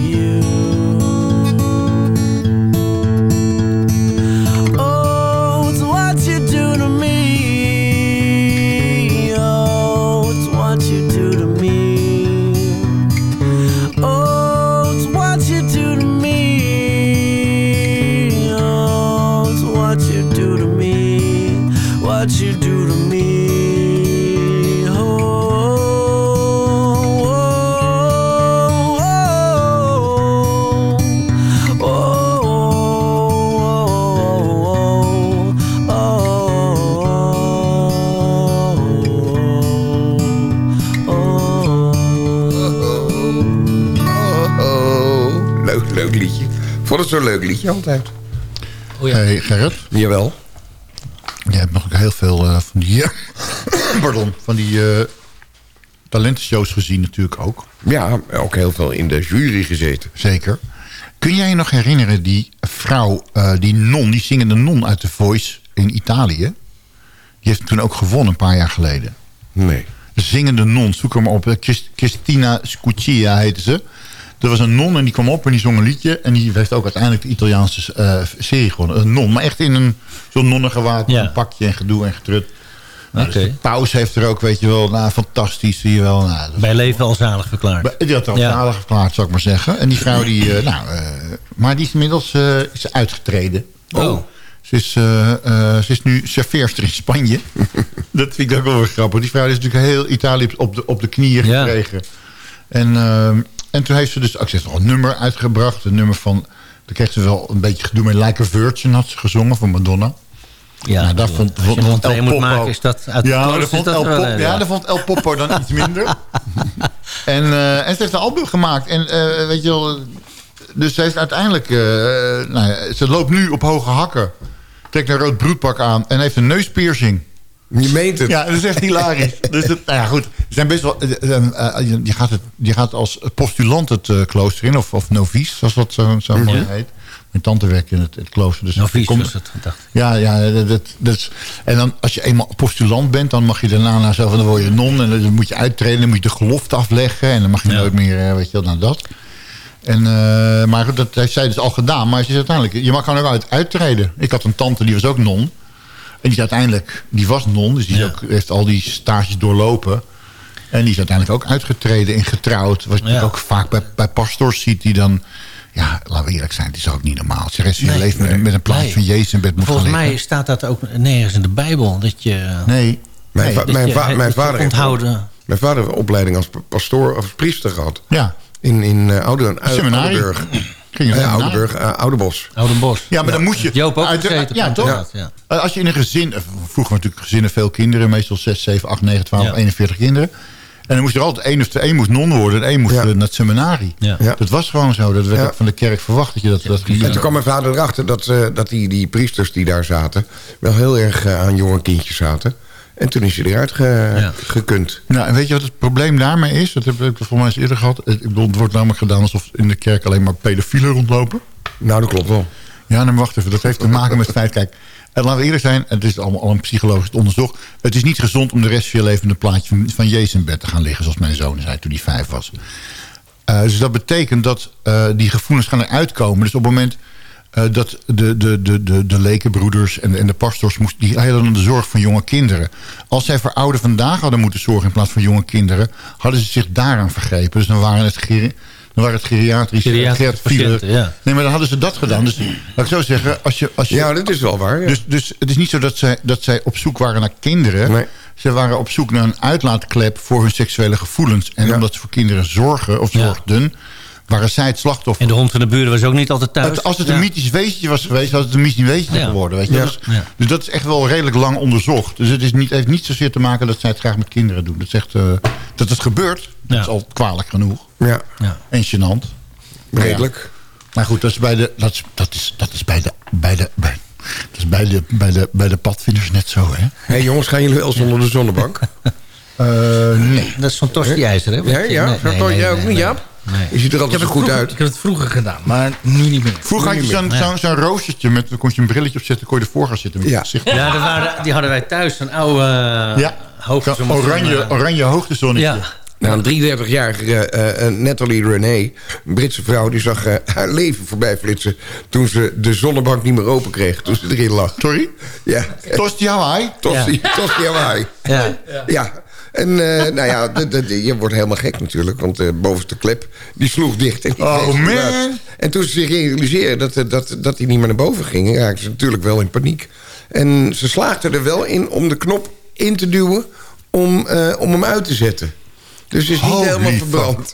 Vond het zo'n leuk liedje altijd. Hey, Gerrit. Jawel. Je hebt nog heel veel eh, van die, pardon, van die eh, talentenshows gezien natuurlijk ook. Ja, ook heel veel in de jury gezeten. Zeker. Kun jij je nog herinneren die vrouw, eh, die non, die zingende non uit The Voice in Italië? Die heeft toen ook gewonnen een paar jaar geleden. Nee. De zingende non, zoek hem maar op. Christ- Christina Scuccia heette ze. Er was een non en die kwam op en die zong een liedje. En die heeft ook uiteindelijk de Italiaanse eh, serie gewonnen. Een non, maar echt in een zo'n nonnengewaad. Ja. Een pakje en gedoe en getrut. Nou, dus paus heeft er ook, weet je wel, nou, fantastisch, zie je wel. Nou, Bij leven al zalig verklaard. Die had al Ja. zalig verklaard, zou ik maar zeggen. En die vrouw, die, eh, nou, eh, maar die is inmiddels is uitgetreden. Oh. Ze is, ze is nu serveerster in Spanje. dat vind ik ook wel weer grappig. Die vrouw is natuurlijk heel Italië op de, op de knieën Ja. gekregen. En, ehm, en toen heeft ze dus ook ze heeft nog een nummer uitgebracht. Een nummer van, daar kreeg ze wel een beetje gedoe mee. Like a Virgin had ze gezongen van Madonna. Ja, Nou, daar als vond, je vond, vond El moet Popo- maken, is dat uit ja, de daar vond El dat wel, Pop, eh, ja, vond El Popo dan iets minder. en, eh, en ze heeft een album gemaakt. En eh, weet je wel, dus ze heeft uiteindelijk, eh, nou ze loopt nu op hoge hakken. Trekt een rood broedpak aan en heeft een neuspiercing. Je meent het. Ja, dat is echt hilarisch. dus het, nou ja, goed. Zijn best wel, eh, je, gaat het, je gaat als postulant het klooster in, of, of novice, zoals dat zo, zo mooi heet. Mijn tante werkt in het, het klooster. Dus Novice komt- was het, dacht ja, ja dat, dat, dat is- en dan als je eenmaal postulant bent, dan mag je daarna naar zo van dan word je non en dan moet je uittreden, dan moet je de gelofte afleggen en dan mag je Ja. nooit meer, weet je wel, nou dat. En, eh, maar goed, dat heeft zij dus al gedaan. Maar ze is uiteindelijk, je mag gewoon ook uit, uittreden. Ik had een tante, die was ook non. En die is uiteindelijk, die was non, dus die Ja. ook, heeft al die stages doorlopen. En die is uiteindelijk ook uitgetreden en getrouwd. Wat je Ja. ook vaak bij, bij pastors ziet die dan... Ja, laten we eerlijk zijn, het is ook niet normaal. Als je rest van je Nee. leven met, een- met een plaatje Nee. van Jezus in bed moet Volgens gaan liggen. mij staat dat ook nergens in de Bijbel. Dat je... Nee. Mijn, Nee, mijn, je- va- dat mijn je vader heeft onthouden. Mijn vader heeft een opleiding als pastoor of priester gehad. Ja. In, in uh, Oude, Seminarie. Oudenburg. Ging? Oudenburg, uh, Oudenbos. Oudenbos. Ja, maar dan moet je... Joop ook uit de- gezeten. Ja, toch? Ja. Eh, Als je in een gezin... eh, Vroeger natuurlijk gezinnen veel kinderen. Meestal 6, 7, 8, 9, 12, Ja. 41 kinderen. En dan moest er altijd één of twee... één moest non worden en één moest Ja. eh, naar het seminarie. Ja. Ja. Dat was gewoon zo. Dat werd Ja. ook van de kerk verwacht dat je dat, dat ging En toen kwam mijn vader erachter dat, eh, dat die, die priesters die daar zaten... wel heel erg aan jonge kindjes zaten. En toen is hij eruit ge- Ja. gekund. Nou, en weet je wat het probleem daarmee is? Dat heb ik volgens mij eens eerder gehad. Het, ik bedoel, het wordt namelijk gedaan alsof in de kerk alleen maar pedofielen rondlopen. Nou, dat klopt wel. Ja, dan wacht even. Dat heeft te maken met het feit, kijk... En laten we eerlijk zijn, het is allemaal al een psychologisch onderzocht. Het is niet gezond om de rest van je leven met een plaatje van, van Jezus in bed te gaan liggen... zoals mijn zoon zei toen hij vijf was. Eh, dus dat betekent dat eh, die gevoelens gaan eruit komen. Dus op het moment eh, dat de, de, de, de, de lekenbroeders en de, en de pastors... Moest, die hadden de zorg van jonge kinderen. Als zij voor ouderen vandaag hadden moeten zorgen in plaats van jonge kinderen... hadden ze zich daaraan vergrepen. Dus dan waren het... geri- Dan waren het geriatrische, Geriatrische geriatrische- patiënten, ja. Nee, maar dan hadden ze dat gedaan. Dus laat ik zo zeggen, als je... Als je Ja, dat is wel waar. ja. dus, dus het is niet zo dat zij, dat zij op zoek waren naar kinderen. Nee. Ze waren op zoek naar een uitlaatklep voor hun seksuele gevoelens. En Ja. omdat ze voor kinderen zorgen of Ja. Waren zij het slachtoffer. En de hond van de buren was ook niet altijd thuis. Het- als het een mythisch wezentje was geweest, was het een mythisch wezentje Ja. geworden. Weet je? Ja. Dus, Ja. dus dat is echt wel redelijk lang onderzocht. Dus het is niet, heeft niet zozeer te maken dat zij het graag met kinderen doen. Dat, is echt, eh, dat het gebeurt, dat is al kwalijk genoeg. Ja, Ja. En gênant. redelijk. Maar goed, dat is bij de, dat is, dat is, dat is bij de, bij de, bij, dat is bij de, bij de, bij de padvinders net zo, hè? Hé hey, jongens, gaan jullie wel eens onder de zonnebank? Eh, nee. Dat is zo'n tosti-ijzer, hè? Ja, ja? Nee, nee, jij ook nee, niet, nee. Jaap? Nee. Je ziet er Ik altijd heb, zo het goed vroeger, uit. ik heb het vroeger gedaan, maar nu niet meer. Vroeger had je zo'n zo'n zo'n roostertje met, dan kon je een brilletje opzetten, kon je ervoor gaan zitten. Met Ja. Ja, dat waren, die hadden wij thuis. Een oude uh, Ja. hoogte. Zo'n oranje, oranje hoogtezonnetje. Ja. Nou, een 33-jarige eh, eh, Natalie Renee, een Britse vrouw... die zag eh, haar leven voorbij flitsen... toen ze de zonnebank niet meer open kreeg. Toen ze erin lag. Sorry? Ja. Tosti Hawaii? Tosti, Tosti Hawaii. Ja. Ja. En eh, nou ja, de- de- de- je wordt helemaal gek natuurlijk. Want de bovenste klep, die sloeg dicht. En die Oh, man. eruit. En toen ze zich realiseerden dat, eh, dat, dat hij niet meer naar boven ging... raakten ze natuurlijk wel in paniek. En ze slaagden er wel in om de knop in te duwen om, eh, om hem uit te zetten. Dus het is niet helemaal verbrand.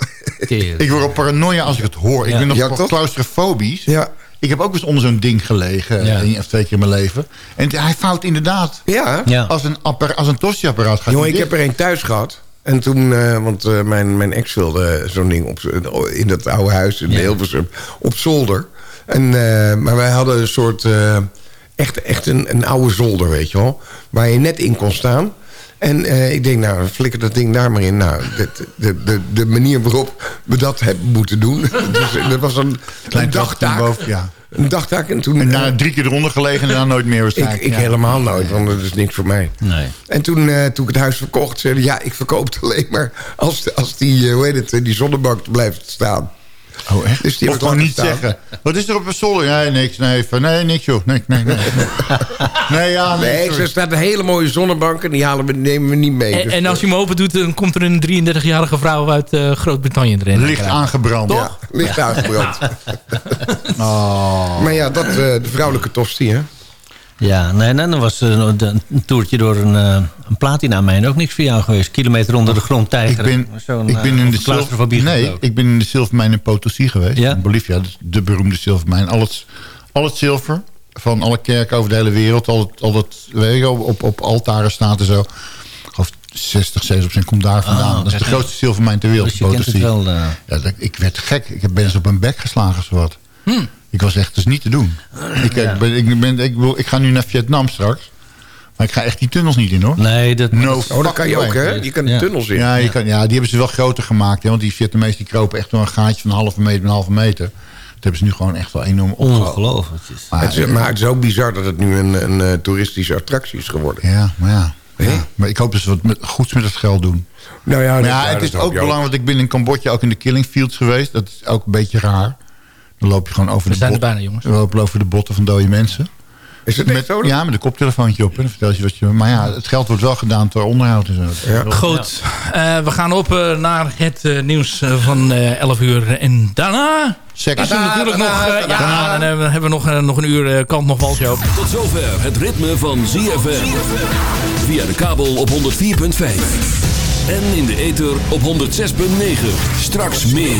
Ik word op paranoia als ik het hoor. Ik ben nog Ja, claustrofobisch. Ja. Ik heb ook eens onder zo'n ding gelegen. Ja. één of twee keer in mijn leven. En hij fout inderdaad. Ja. Ja. Als een, als een tosti-apparaat gaat Jongen, ik heb er een thuis gehad. En toen, eh, want eh, mijn, mijn ex wilde zo'n ding op, in dat oude huis in Hilversum op zolder. En, eh, maar wij hadden een soort, eh, echt, echt een, een oude zolder, weet je wel. Waar je net in kon staan. En eh, ik denk, nou, flikker dat ding daar maar in. Nou, de, de, de, de manier waarop we dat hebben moeten doen. dus, eh, dat was een, Klein dagtaak. boven, ja. Een dagtaak. En toen... En daarna eh, drie keer eronder gelegen en daarna nooit meer ik, waarschijnlijk. ik Ja. helemaal nooit, want dat is niks voor mij. Nee. En toen, eh, toen ik het huis verkocht, zeiden ja, ik verkoop het alleen maar als, als die, hoe heet het, die zonnebank blijft staan. Oh, echt? Dus die heb ik gewoon niet staan. zeggen. Wat is er op een zolder? Nee, niks. Nee, van, nee niks joh. Nee, nee, nee. nee, ja, nee. Nee, er staat een hele mooie zonnebank en die halen we, nemen we niet mee. En, Dus, en als je hem open doet, dan komt er een 33-jarige vrouw uit eh, Groot-Brittannië erin. Licht aangebrand. Toch? ja, licht aangebrand. Oh. Maar ja, dat, eh, de vrouwelijke tosti, hè? Ja, nee, nee, dan was eh, een, toertje door een, eh, een platina mijn ook niks voor jou geweest. Kilometer onder de grond Ik tijgeren. ben, Zo'n, ik ben eh, in de zilver, nee, ik ben in de zilvermijn in Potosí geweest. Ja? In Bolivia, de beroemde zilvermijn. Al het, al het zilver van alle kerken over de hele wereld. Al het, al het weet je, op, op altaren staat en zo. Ik geloof 60, 70 procent komt daar vandaan. Oh, dat is de grootste zilvermijn ter wereld. Dus je kent het Potosí. wel. Ja, dat- ik werd gek. Ik heb mensen op mijn bek geslagen zowat. Ik was echt, dus niet te doen. Ik, Ja. ik, ben, ik, ben, ik, wil, ik ga nu naar Vietnam straks. Maar ik ga echt die tunnels niet in hoor. Nee, dat... No Oh, dat kan je ook, hè? Je kan de Ja. tunnels in. Ja, je kan, ja, die hebben ze wel groter gemaakt. Hè, want die Vietnamezen die kropen echt door een gaatje van een halve meter bij een halve meter. Dat hebben ze nu gewoon echt wel enorm opgehoogd. Ongelooflijk. Maar, Het is, maar het is ook bizar dat het nu een, een, eh, toeristische attractie is geworden. ja, maar ja. ja. Maar ik hoop dat ze wat met, goeds met het geld doen. Nou ja, Maar ja, ja, het is ook belangrijk, want ik ben in Cambodja ook in de killing fields geweest. Dat is ook een beetje raar. Dan loop je gewoon over We de zijn er bijna, jongens. Dan loop je over de botten van dode mensen. Is het Met, zo? ja, met een koptelefoontje op. En dan vertel je wat je... Maar ja, het geld wordt wel gedaan door onderhoud en zo. Ja. Goed, eh, we gaan op eh, naar het eh, nieuws van eh 11 uur. En daarna Seks. is er natuurlijk nog... ja, Daarna. dan hebben we- nog, nog een uur kant nog walsje op. Tot zover het ritme van ZFM. Via de kabel op 104.5. En in de ether op 106.9. Straks meer.